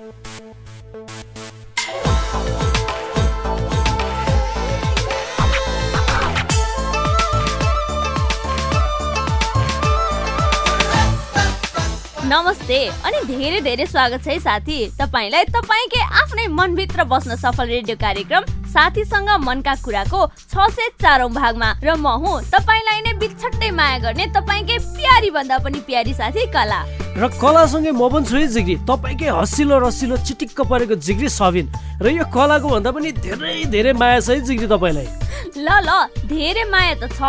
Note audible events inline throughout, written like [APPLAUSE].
नमस्ते अनि धेरै धेरै स्वागत छ है साथी। तपाईँलाई तपाईँकै आफ्नै मनभित्र बस्न सफल रेडियो कार्यक्रम साथीसँग मनका कुराको छ सय चारौँ भागमा र म हुँ तपाईँलाई नै बिछट्टै माया गर्ने तपाईँकै प्यारी भन्दा पनि प्यारी साथी कला। र कलासँगै म पनि छु है जिग्री। तपाईँकै हसिलो रसिलो चिटिक्क परेको जिग्री सबिन र यो कलाको भन्दा पनि धेरै धेरै माया छ है जिग्री तपाईँलाई। ल ल धेरै माया त छ।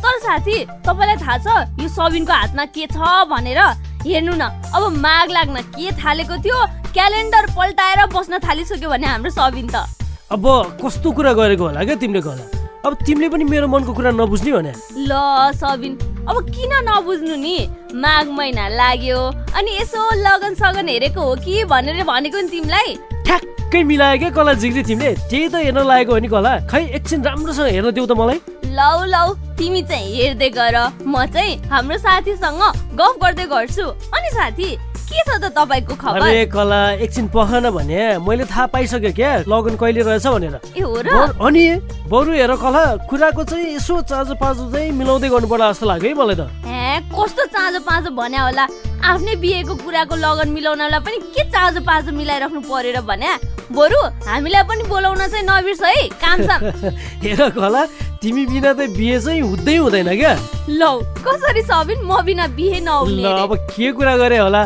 तर साथी तपाईँलाई थाहा छ यो सबिनको हातमा के छ भनेर? हेर्नु न अब माग लाग्न के थालेको थियो? क्यालेन्डर पल्टाएर बस्न थालिसक्यो भने हाम्रो सबिन त। अब कस्तो कुरा गरेको होला क्या तिमीले कला? अब तिमीले पनि मेरो मनको कुरा नबुझ्ने भने? ल सबिन अब किन नबुझ्नु नि? माघ महिना लाग्यो। अनि यसो लगन सगन हेरेको हो कि भनेर भनेको नि तिमीलाई? ठ्याक्कै मिलायो क्या कला जिग्री तिमीले? त्यही त हेर्न लागेको हो नि कला। खै एकछिन राम्रोसँग हेर्न देऊ त मलाई। लौ लौ तिमी चाहिँ हेर्दै गर। म चाहिँ हाम्रो साथीसँग गफ गर्दै गर्छु। अनि साथी के छ त तपाईँको खबर? अरे कला एकछिन पखन भने मैले थाहा पाइसकेँ क्या लगन कहिले रहेछ भनेर। ए हो र? अनि बरु हेर कला कुराको चाहिँ यसो चाँजो पाँजो चाहिँ मिलाउँदै गर्नु पर्ला जस्तो लाग्यो है मलाई त। ए कस्तो चाँजो पाँजो भन्या होला? आफ्नै बिहेको कुराको लगन मिलाउनलाई पनि के चाँजो पाँजो मिलाइराख्नु पर्यो र भन्या बरु हामीलाई पनि बोलाउन चाहिँ नबिर्स है काम साम [LAUGHS] हेर कला तिमी बिना त बिहे चाहिँ हुँदै हुँदैन क्या। लौ कसरी सबिन म बिना बिहे नहुने? अब के कुरा गरे होला?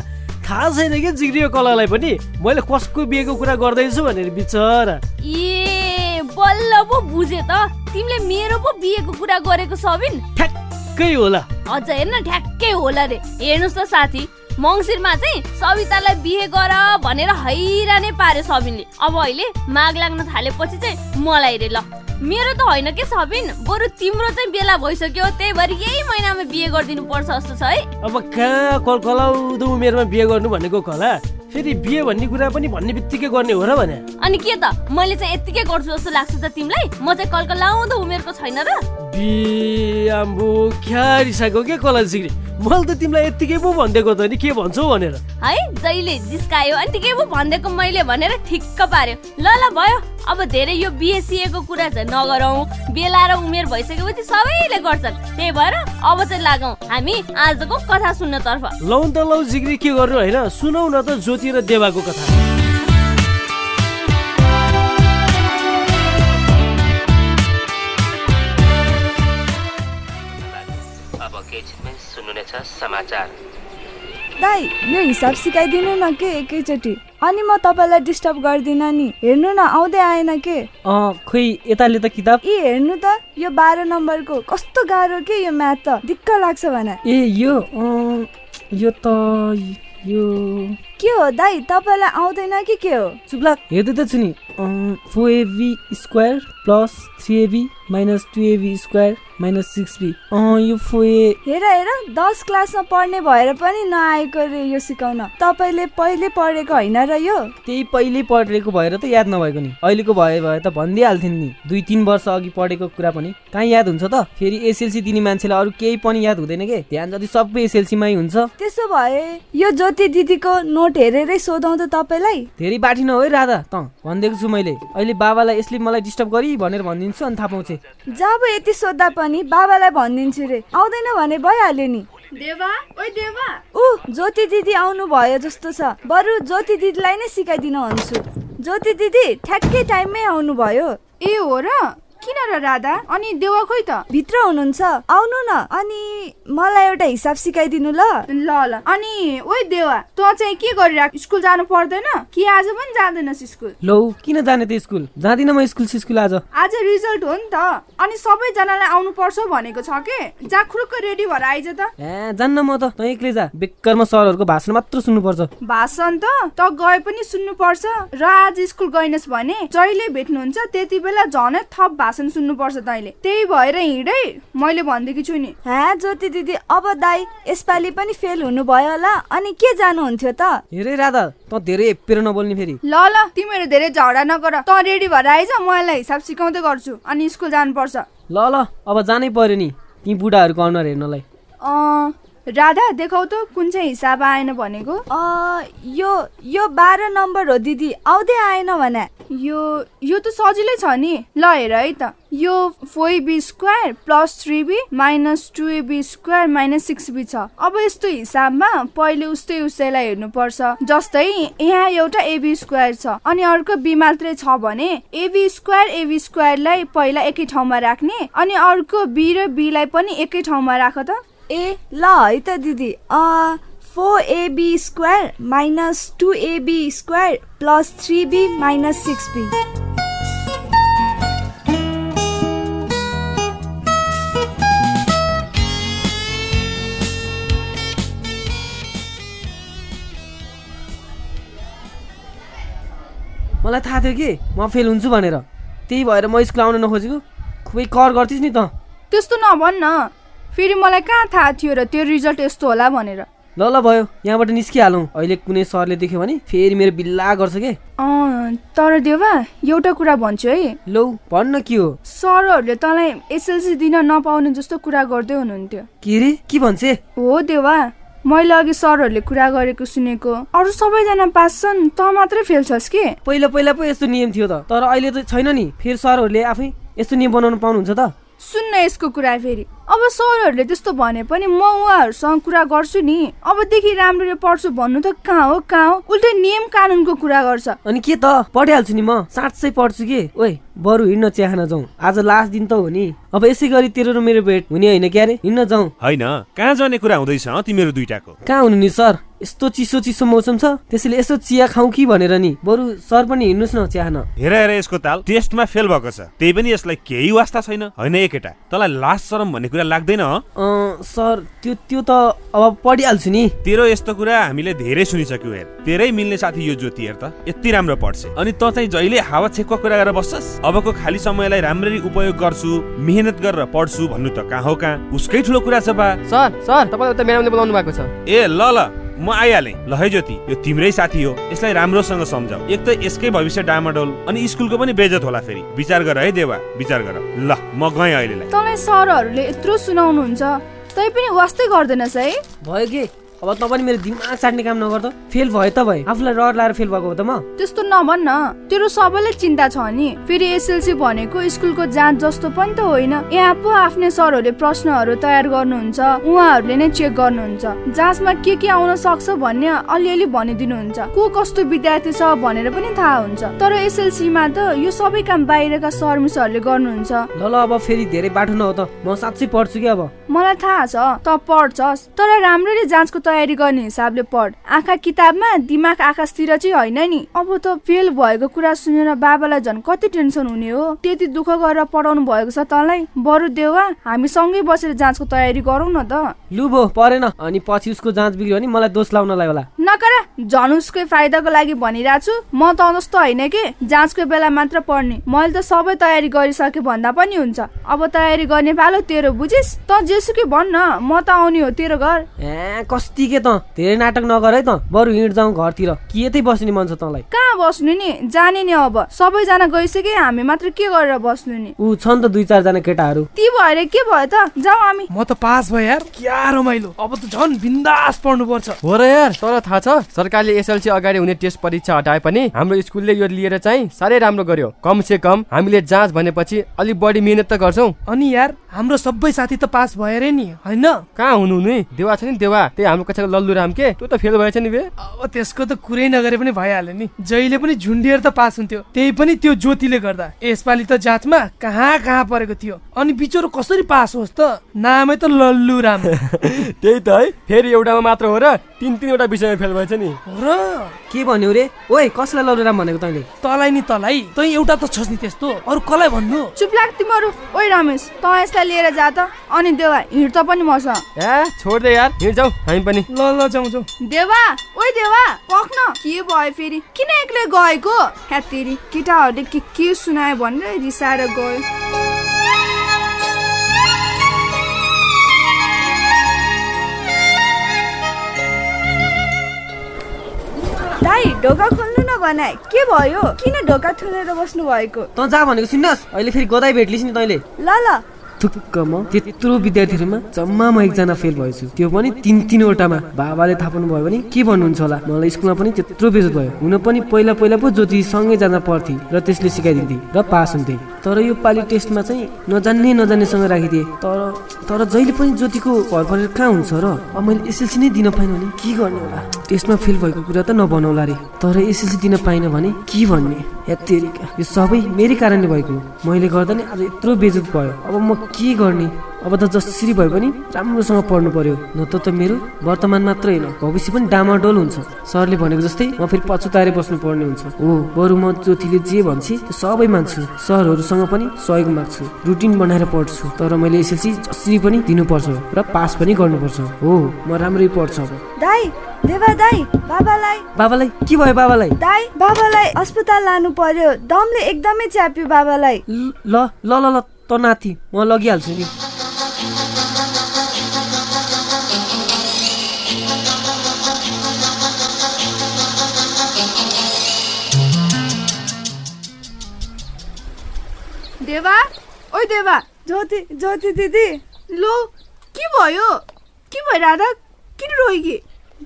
थाहा छैन क्या जिग्रियो कलालाई पनि? मैले कसको बिहेको कुरा गर्दैछु भनेर बिचरा। ए बल्ल पो बुझे त। तिमीले मेरो पो बिहेको कुरा गरेको सबिन ठ्याक्कै होला। अझ हेर्न ठ्याक्कै होला रे। हेर्नुहोस् त साथी मङ्सिरमा चाहिँ सवितालाई बिहे गर भनेर हैरानै पार्यो सबिनले अब अहिले माग लाग्न थालेपछि चाहिँ मलाई रे ल। मेरो त होइन के सबिन? बरु तिम्रो चाहिँ बेला भइसक्यो त्यही भएर यही महिनामा बिहे गरिदिनु पर्छ जस्तो छ है। अब कहाँ कल कलाउँदो उमेरमा बिहे गर्नु भनेको कला फेरि बिहे भन्ने कुरा पनि भन्ने बित्तिकै गर्ने हो र भने? अनि के त? मैले चाहिँ यत्तिकै गर्छु जस्तो लाग्छ त तिमीलाई? म चाहिँ कलको लाउँदो उमेरको छैन र। क्या रिसाएको के कला मैले त तिमीलाई यत्तिकै पो भनिदिएको त नि के भन्छौ भनेर। है जहिले जिस्कायो अनि के पो भनिदिएको मैले भनेर ठिक्क पार्यो ल ल भयो। अब धेरै यो बिएसिएको कुरा चाहिँ नगरौँ। बेला र उमेर भइसकेपछि सबैले गर्छन्। त्यही भएर अब चाहिँ लागौँ। हामी आजको कथा सुन्नतर्फ। लौ त लौ जिग्री के गर्नु होइन? सुनौ न त ज्योति र देवाको कथा। अब केही सुन्नु नै छ समाचार। दाई यो हिसाब सिकाइदिनु न के एकैचोटि? अनि म तपाईँलाई डिस्टर्ब गर्दिनँ नि। हेर्नु न आउँदै आएन के? खोइ यताले त किताब? यी हेर्नु त यो बाह्र नम्बरको। कस्तो गाह्रो के यो म्याथ त? दिक्क लाग्छ भने। ए यो यो त यो के हो दाई? तपाईँलाई आउँदैन कि के हो? चुप्लाक हेर्दै त छु नि। Four A B square plus three A B minus two A B square minus six B यो फोर ए हेर हेर दस क्लासमा पढ्ने भएर पनि नआएको रे यो सिकाउन। तपाईँले पहिले पढेको होइन र यो? त्यही पहिल्यै पढेको भएर त याद नभएको नि। अहिलेको भए भए त भनिदिइहाल्थ्यो नि। दुई तिन वर्ष अघि पढेको कुरा पनि। कहाँ याद हुन्छ त? फेरि एसएलसी दिने मान्छेलाई अरू केही पनि याद हुँदैन के? ध्यान जति सबै एसएलसीमै हुन्छ। त्यसो भए यो ज्योति दिदीको नोट हेरेरै सोधौँ त तपाईँलाई? धेरै बाठी न है राधा त भनिदिएको छु मैले। अहिले बाबालाई यसले मलाई डिस्टर्ब गरी भनेर भनिदिन्छु अनि थाहा पाउँछ। जब यति सोद्धा पनि बाबालाई भनिदिन्छु रे आउँदैन भने भइहाल्यो नि। देवा ओइ देवा। ऊ ज्योति दिदी आउनु भयो जस्तो छ। बरु ज्योति दिदीलाई नै सिकाइदिन भन्छु ज्योति दिदी ठ्याक्कै टाइममै आउनु भयो ए हो र? किन र राधा? अनि देवा खोइ त? भित्र हुनुहुन्छ। आउनु न। अनि मलाई एउटा हिसाब सिकाइदिनु ल। ल ल। अनि ओइ देवा तँ चाहिँ के गरिराख? स्कुल जानु पर्दैन? कि आज पनि जाँदैनस् स्कुल? लौ किन जाने त स्कुल? जाँदिनँ म स्कुल स्कुल आज। आज रिजल्ट हो नि त। अनि सबैजनालाई आउनु पर्छ भनेको छ के? जा खुरुक्क रेडी भएर आइज त। ए जान्न म त। तँ एक्लै जा। बेकारमा सरहरूको भाषण मात्र सुन्नुपर्छ। भाषण त? त गए पनि सुन्नुपर्छ। र आज स्कुल गइनस् भने जहिले भेट्नुहुन्छ त्यति बेला झनै थप भाषण सुन्नुपर्छ तैँले त्यही भएर हिँडै मैले भनिदिएको छु नि। ह्या ज्योति दिदी अब दाई यसपालि पनि फेल हुनुभयो होला अनि के जानुहुन्थ्यो त? हेरे राधा तँ धेरै हेपेर नबोल्ने फेरि। ल ल तिमीहरू धेरै झगडा नगर। त रेडी भएर आइज म यसलाई हिसाब सिकाउँदै गर्छु अनि स्कुल जानुपर्छ। ल ल अब जानै पर्यो नि ती बुढाहरूको अनुहार हेर्नलाई। अँ, राधा देखाउ त कुन चाहिँ हिसाब आएन भनेको? यो यो बाह्र नम्बर हो दिदी। आउँदै आएन भने। यो यो त सजिलै छ नि। ल हेर है त। यो four B square plus three B minus two A B square minus six B छ। अब यस्तो हिसाबमा पहिले उस्तै उस्तैलाई हेर्नुपर्छ। जस्तै यहाँ एउटा एबी स्क्वायर छ अनि अर्को बी मात्रै छ भने एबी स्क्वायर एबी स्क्वायरलाई पहिला एकै ठाउँमा राख्ने अनि अर्को बी र बीलाई पनि एकै ठाउँमा राख त। ए ल है त दिदी। Four A B square minus two A B square plus three B minus six B मलाई थाहा थियो कि म फेल हुन्छु भनेर। त्यही भएर म स्कुल आउन नखोजेको। खुबै कर गर्थिस् नि त। त्यस्तो नभन् न। फेरि मलाई कहाँ थाहा थियो र त्यो रिजल्ट यस्तो होला भनेर? ल ल भयो। यहाँबाट निस्किहालौँ। अहिले कुनै सरले देख्यो भने फेरि मेरो बिल्ला गर्छ के? अँ तर देवा एउटा कुरा भन्छु है। लौ भन्न के हो? सरहरूले तँलाई एसएलसी दिन नपाउने जस्तो कुरा गर्दै हुनुहुन्थ्यो। के रे? के भन्छ? हो देवा। मैले अघि सरहरूले कुरा गरेको सुनेको। अरू सबैजना पास छन् त मात्रै फेल छस् के? पहिला पहिला पो यस्तो नियम थियो त। तर अहिले त छैन नि। फेरि सरहरूले आफै यस्तो नियम बनाउनु पाउनुहुन्छ त। सुन्न यसको कुरा फेरि। अब सरहरूले त्यस्तो भने पनि म उहाँहरूसँग कुरा गर्छु नि। अबदेखि राम्ररी पढ्छु भन्नु त कहाँ हो कहाँ हो? उल्टै नियम कानुनको कुरा गर्छ। अनि के त? पढिहाल्छु नि म। साँच्चै पढ्छु के? ओइ बरु हिँड्न चिया खान जाउँ। आज लास्ट दिन त हो नि। अब यसै गरी तेरो र मेरो भेट हुने होइन क्यारे? हिँड्न जाउँ। होइन। कहाँ जाने कुरा हुँदैछ तिमीहरू दुइटाको कहाँ हुनु नि सर? यस्तो चिसो चिसो मौसम छ? त्यसैले यसो चिया खाउँ कि भनेर नि? बरु सर पनि हिँड्नुहोस् न चिया खान हेर हेर यसको ताल। टेस्टमा फेल भएको छ। त्यही पनि यसलाई केही वास्ता छैन। होइन ए केटा तँलाई लास्ट सरम भन्ने कुरा लाग्दैन हँ? अँ, सर त्यो त्यो त अब पढिहाल्छु नि। तेरो यस्तो कुरा हामीले धेरै सुनिसक्यौ हेर। तेरै मिल्ने साथी यो ज्योति हेर त। यति राम्रो पढ्छ। अनि तँ चाहिँ जहिले हावा छेकको कुरा गरेर बस्छस्? अबको खाली समयलाई राम्ररी उपयोग गर्छु मेहनत गरेर पढ्छु भन्नु त कहाँ हो कहाँ? उसकै ठुलो कुरा छ बा। सर सर तपाईँलाई त म्याडमले बोलाउनु भएको छ। ए ल ल। म आइहालेँ। ल है ज्योति यो तिम्रै साथी हो यसलाई राम्रोसँग सम्झाऊ। एक त यसकै भविष्य डामाडोल अनि स्कुलको पनि बेजत होला फेरि। विचार गर है देवा विचार गर। ल म गएँ अहिलेलाई। तँलाई सरहरूले यत्रो सुनाउनुहुन्छ तै पनि वास्तै गर्दैनस् है। भयो के? अब तँ पनि मेरो दिमाग साट्ने काम नगर त। फेल भयो त भाइ आफूलाई डर लाएर फेल भएको हो त म। त्यस्तो नभन् न। तेरो सबैलाई चिन्ता छ नि। फेरि एसएलसी भनेको स्कुलको जाँच जस्तो पनि त होइन। यहाँ पो आफ्नै सरहरूले प्रश्नहरू तयार गर्नुहुन्छ। उहाँहरूले नै चेक गर्नुहुन्छ। जाँचमा के के आउन सक्छ भन्ने अलिअलि भनिदिनुहुन्छ। को कस्तो विद्यार्थी छ भनेर पनि थाहा हुन्छ। तर एसएलसीमा त यो सबै काम बाहिरका सर मिसहरूले गर्नुहुन्छ। ल ल अब फेरि धेरै बाटो नहो त। म साँच्चै पढ्छु कि अब? मलाई थाहा छ। त पढ्छस्। तर राम्ररी जाँचको तयारी गर्ने हिसाबले पढ। आँखा किताबमा दिमाग आकाशतिर चाहिँ होइन नि। अब त फेल भएको कुरा सुनेर बाबालाई झन् कति टेन्सन हुने हो। त्यति दुःख गरेर पढाउनु भएको छ तँलाई। बरु देवा हामी सँगै बसेर जाँचको तयारी गरौँ न त। लु भो परेन। अनि पछि उसको जाँच बिग्रियो भने मलाई दोष लाउनलाई होला। नकर झन् उसकै फाइदाको लागि भनिरहेको छु म त जस्तो होइन कि? जाँचको बेला मात्र पढ्ने। मैले त सबै तयारी गरिसके भन्दा पनि हुन्छ। अब तयारी गर्ने पालो तेरो बुझिस्? त जेसुकै भन् न म त आउने हो तेरो घर। कस्ती के त धेरै नाटक नगर है त। बरु हिँड जाउँ घरतिर। के यतै बस्ने मन छ तँलाई? कहाँ बस्नु नि? जाने नि अब। सबैजना गइसके हामी मात्र के गरेर बस्नु नि? ऊ छ नि त दुई चारजना केटाहरू। ती भएर के भयो त? जाउँ हामी। म त पास भयो यार। क्या रमाइलो। अब त झन् बिन्दास पढ्नु पर्छ हो र यार तर थाहा छ सरकारले एसएलसी अगाडि हुने टेस्ट परीक्षा हटाए पनि हाम्रो स्कुलले यो लिएर चाहिँ साह्रै राम्रो गर्यो। कम से कम हामीले जाँच भनेपछि अलिक बढी मिहिनेत त गर्छौँ। अनि यार हाम्रो सबै साथी त पास भएरै नि होइन? कहाँ हुनु नि देवा छ नि देवा। त्यही हाम्रो कक्षाको लल्लु राम के त्यो त फेल भएछ नि बे। अब त्यसको त कुरै नगरे पनि भइहाल्यो नि। जहिले पनि झुन्डिएर त पास हुन्थ्यो त्यही पनि त्यो ज्योतिले गर्दा। यसपालि त जाँचमा कहाँ कहाँ परेको थियो? अनि बिचरो कसरी पास होस् त? नामै त लल्लु राम। [LAUGHS] त्यही त है फेरि एउटामा मात्र हो र तिन तिनवटा विषयमा फेल भएछ नि। र? के भन्यो रे? ओइ कसलाई लौरेराम भनेको तैँले? तँलाई नि तँलाई। तँ एउटा त छस् नि त्यस्तो। अरू कसलाई भन्नु? चुप लाग तिमीहरू। ओइ रमेश त यसलाई लिएर जा त। अनि देवा हिँड त पनि मसँग। ए छोड दे यार। हिँड जाउँ हामी पनि। ल ल जाउँ जाउँ। देवा ओइ देवा पख्न के भयो फेरि? किन एक्लै गएको? ह्यातेरी केटाहरूले के के सुनायो भनेर रिसाएर गयो। दाई ढोका खोल्नु न बनाए के भयो? किन ढोका थुनेर बस्नु भएको तँ जा भनेको सुन्नुहोस् अहिले फेरि गदाई भेट्लिस् नि तैँले। ल ल। थुक्क म त्यत्रो विद्यार्थीहरूमा जम्मा म एकजना फेल भएछु त्यो पनि तिन तिनवटामा। बाबाले थाहा पाउनु भयो भने के भन्नुहुन्छ होला? मलाई स्कुलमा पनि त्यत्रो बेजत भयो। हुन पनि पहिला पहिला पो ज्योति सँगै जाँदा पढ्थे र त्यसले सिकाइदिन्थे र पास हुन्थे। तर यो पालि टेस्टमा चाहिँ नजान्ने नजान्नेसँग राखिदिए। तर तर जहिले पनि ज्योतिको घर परेर कहाँ हुन्छ र? अब मैले एसएलसी नै दिन पाइनँ भने के गर्ने होला? टेस्टमा फेल भएको कुरा त नबनाउला रे। तर एसएलसी दिन पाइनँ भने के भन्ने? या तेरिका यो सबै मेरै कारणले भएको मैले गर्दा नि आज यत्रो बेजत भयो। अब म के गर्ने? अब त जसरी भए पनि राम्रोसँग पढ्नु पर्यो। न त त मेरो वर्तमान मात्रै होइन भविष्य पनि डामाडोल हुन्छ। सरले भनेको जस्तै म फेरि पछुताएर बस्नु पर्ने हुन्छ। हो बरु म ज्योतिले जे भन्छ त्यो सबै माग्छु। सरहरूसँग पनि सहयोग माग्छु। रुटिन बनाएर पढ्छु। तर मैले एसएलसी जसरी पनि दिनुपर्छ र पास पनि गर्नुपर्छ। हो म राम्रै पढ्छु अब। दाई देवा दाई बाबालाई। बाबालाई? के भयो बाबालाई? दाई बाबालाई अस्पताल लानु पर्यो। दमले एकदमै च्याप्यो बाबालाई। ल ल ल ल। त नाति म लगिहाल्छु नि देवा ओइ देवा ज्योति ज्योति दिदी लो के भयो? के भयो राधा? किन रोइगी?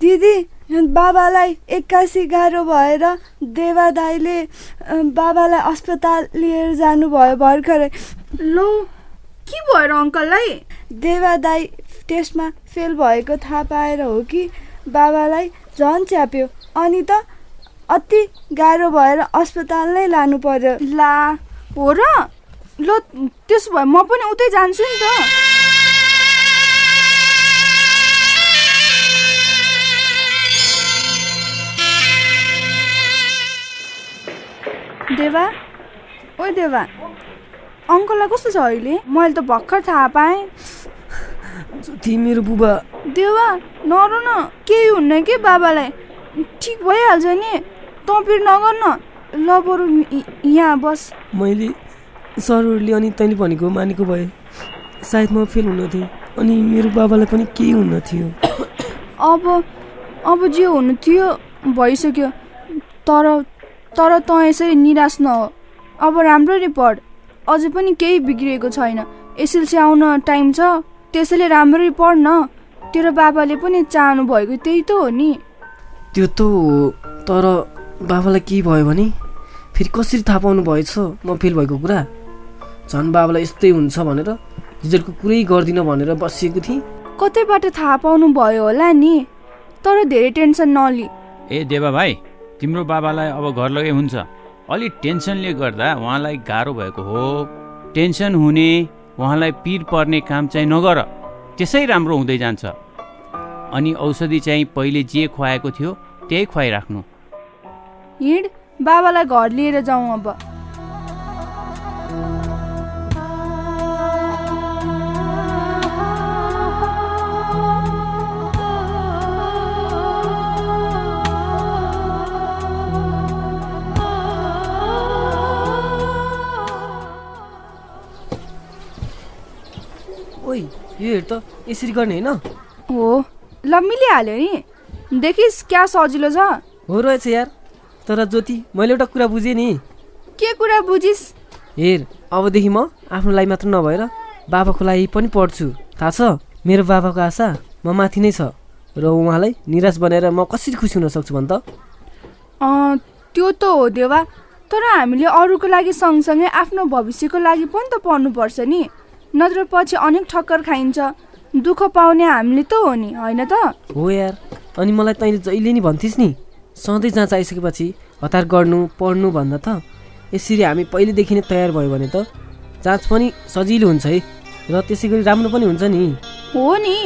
दिदी बाबालाई एक्कासी गाह्रो भएर देवा दाईले बाबालाई अस्पताल लिएर जानुभयो भर्खरै। लो के भयो र अङ्कललाई? देवा दाई टेस्टमा फेल भएको थाहा पाएर हो कि? बाबालाई झन् च्याप्यो। अनि त अति गाह्रो भएर अस्पताल नै लानु पर्यो। ला हो र? ल त्यसो भए म पनि उतै जान्छु नि त। देवा? ओ देवा। अङ्कललाई कस्तो छ अहिले? मैले त भर्खर थाहा पाएँ। मेरो बुबा। देवा नर न केही हुन्न कि बाबालाई? ठिक भइहाल्छ नि। तँ फेरि नगर न ल बरु यहाँ बस। मैले सरहरूले अनि तैँले भनेको मानेको भए सायद म फेल हुन थिएँ अनि मेरो बाबालाई पनि केही हुन्न थियो अब अब जे हुनु थियो भइसक्यो। तर तर तँ यसरी निराश नहो। अब राम्ररी पढ। अझै पनि केही बिग्रिएको छैन। एसएलसी आउन टाइम छ। त्यसैले राम्ररी पढ न तेरो बाबाले पनि चाहनु भएको त्यही त हो नि। त्यो त हो। तर बाबालाई के भयो भने? फेरि कसरी थाहा पाउनु भएछ? म फेल भएको कुरा? झन् बाबालाई यस्तै हुन्छ भनेर रिजल्टको कुरै गर्दिनँ भनेर बसिएको थिएँ। कतैबाट थाहा पाउनु भयो होला नि? तर धेरै टेन्सन नलि। ए देवा भाइ तिम्रो बाबालाई अब घर लगे हुन्छ। अलि टेन्सनले गर्दा उहाँलाई गाह्रो भएको हो। टेन्सन हुने उहाँलाई पिर पर्ने काम चाहिँ नगर। त्यसै राम्रो हुँदै जान्छ। अनि औषधि चाहिँ पहिले जे खुवाएको थियो त्यही खुवाइराख्नु। हिँड बाबालाई घर लिएर जाउँ अब। यो हेर त यसरी गर्ने होइन? हो ल मिलिहाल्यो नि। देखिस् क्या सजिलो छ। हो रहेछ यार। तर ज्योति मैले एउटा कुरा बुझेँ नि। के कुरा बुझिस्? हेर अबदेखि म आफ्नो लागि मात्र नभएर बाबाको लागि पनि पढ्छु। थाहा छ? मेरो बाबाको आशा म माथि नै छ। र उहाँलाई निराश बनाएर म कसरी खुसी हुन सक्छु भन् त। त्यो त हो देवा। तर हामीले अरूको लागि सँगसँगै आफ्नो भविष्यको लागि पनि त पढ्नुपर्छ नि। नत्र पछि अनेक ठक्कर खाइन्छ। दुःख पाउने हामीले त हो नि होइन त? हो यार। अनि मलाई तैँले जहिले नि भन्थिस् नि सधैँ जाँच आइसकेपछि हतार गर्नु पढ्नु भन्दा त यसरी हामी पहिलेदेखि नै तयार भयो भने त जाँच पनि सजिलो हुन्छ है र त्यसै गरी राम्रो पनि हुन्छ नि। हो नि।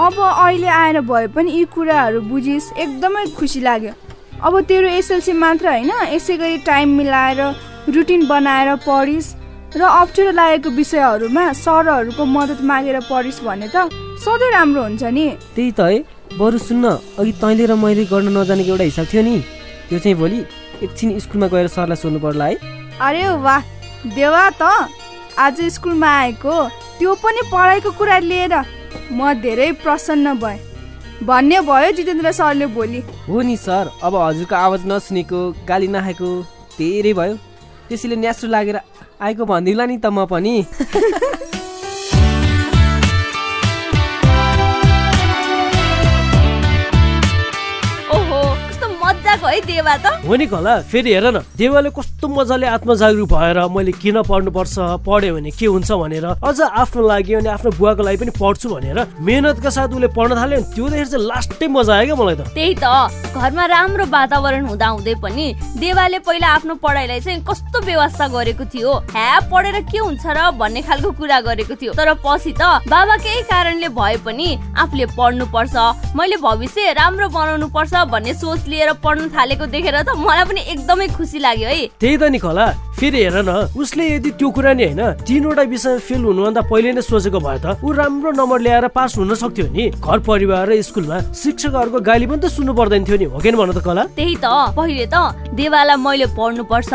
अब अहिले आएर भए पनि यी कुराहरू बुझिस् एकदमै खुसी लाग्यो। अब तेरो एसएलसी मात्र होइन यसै गरी टाइम मिलाएर रुटिन बनाएर पढिस्। र अप्ठ्यारो लागेको विषयहरूमा सरहरूको मद्दत मागेर पढिस् भने त सधैँ राम्रो हुन्छ नि। त्यही त है। बरु सुन्न अघि तैँले र मैले गर्न नजानेको एउटा हिसाब थियो नि। त्यो चाहिँ भोलि एकछिन स्कुलमा गएर सरलाई सोध्नु पर्ला है। अरे वाह! देवा त! आज स्कुलमा आएको त्यो पनि पढाइको कुरा लिएर म धेरै प्रसन्न भएँ। भन्ने भयो जितेन्द्र सरले भोलि। हो नि सर अब हजुरको आवाज नसुनेको गाली नखाएको धेरै भयो। त्यसैले न्यास्रो लागेर आएको भनिदिउँला नि त म पनि। [LAUGHS] है देवा त? हो नि कला फेरि हेर न देवाले कस्तो मजाले आत्मजागरुक भएर मैले किन पढ्नुपर्छ पढ्यो भने के हुन्छ भनेर अझ आफ्नो लागि अनि आफ्नो बुवाको लागि पनि पढ्छु भनेर मेहनतका साथ उसले पढ्न थाल्यो नि त्यो देखेर चाहिँ लास्टै मजा आयो क्या मलाई त। त्यही त घरमा राम्रो वातावरण हुँदा हुँदै पनि देवाले पहिला आफ्नो पढाइलाई चाहिँ कस्तो व्यवस्था गरेको थियो? ह्या पढेर के हुन्छ र भन्ने खालको कुरा गरेको थियो। तर पछि त बाबा केही कारणले भए पनि आफूले पढ्नु पर्छ मैले भविष्य राम्रो बनाउनु पर्छ भन्ने सोच लिएर पढ्न थालेको देखेर त मलाई पनि एकदमै खुसी लाग्यो है। त्यही त नि कला फेरि हेर न उसले यदि त्यो कुरा नि होइन तिनवटा विषय फेल हुनुभन्दा पहिले नै सोचेको भए त ऊ राम्रो नम्बर ल्याएर पास हुन सक्थ्यो नि। घर परिवार र स्कुलमा शिक्षकहरूको गाली पनि त सुन्नु पर्दैन थियो नि हो कि भन त कला? त्यही त पहिले त देवालाई मैले पढ्नु पर्छ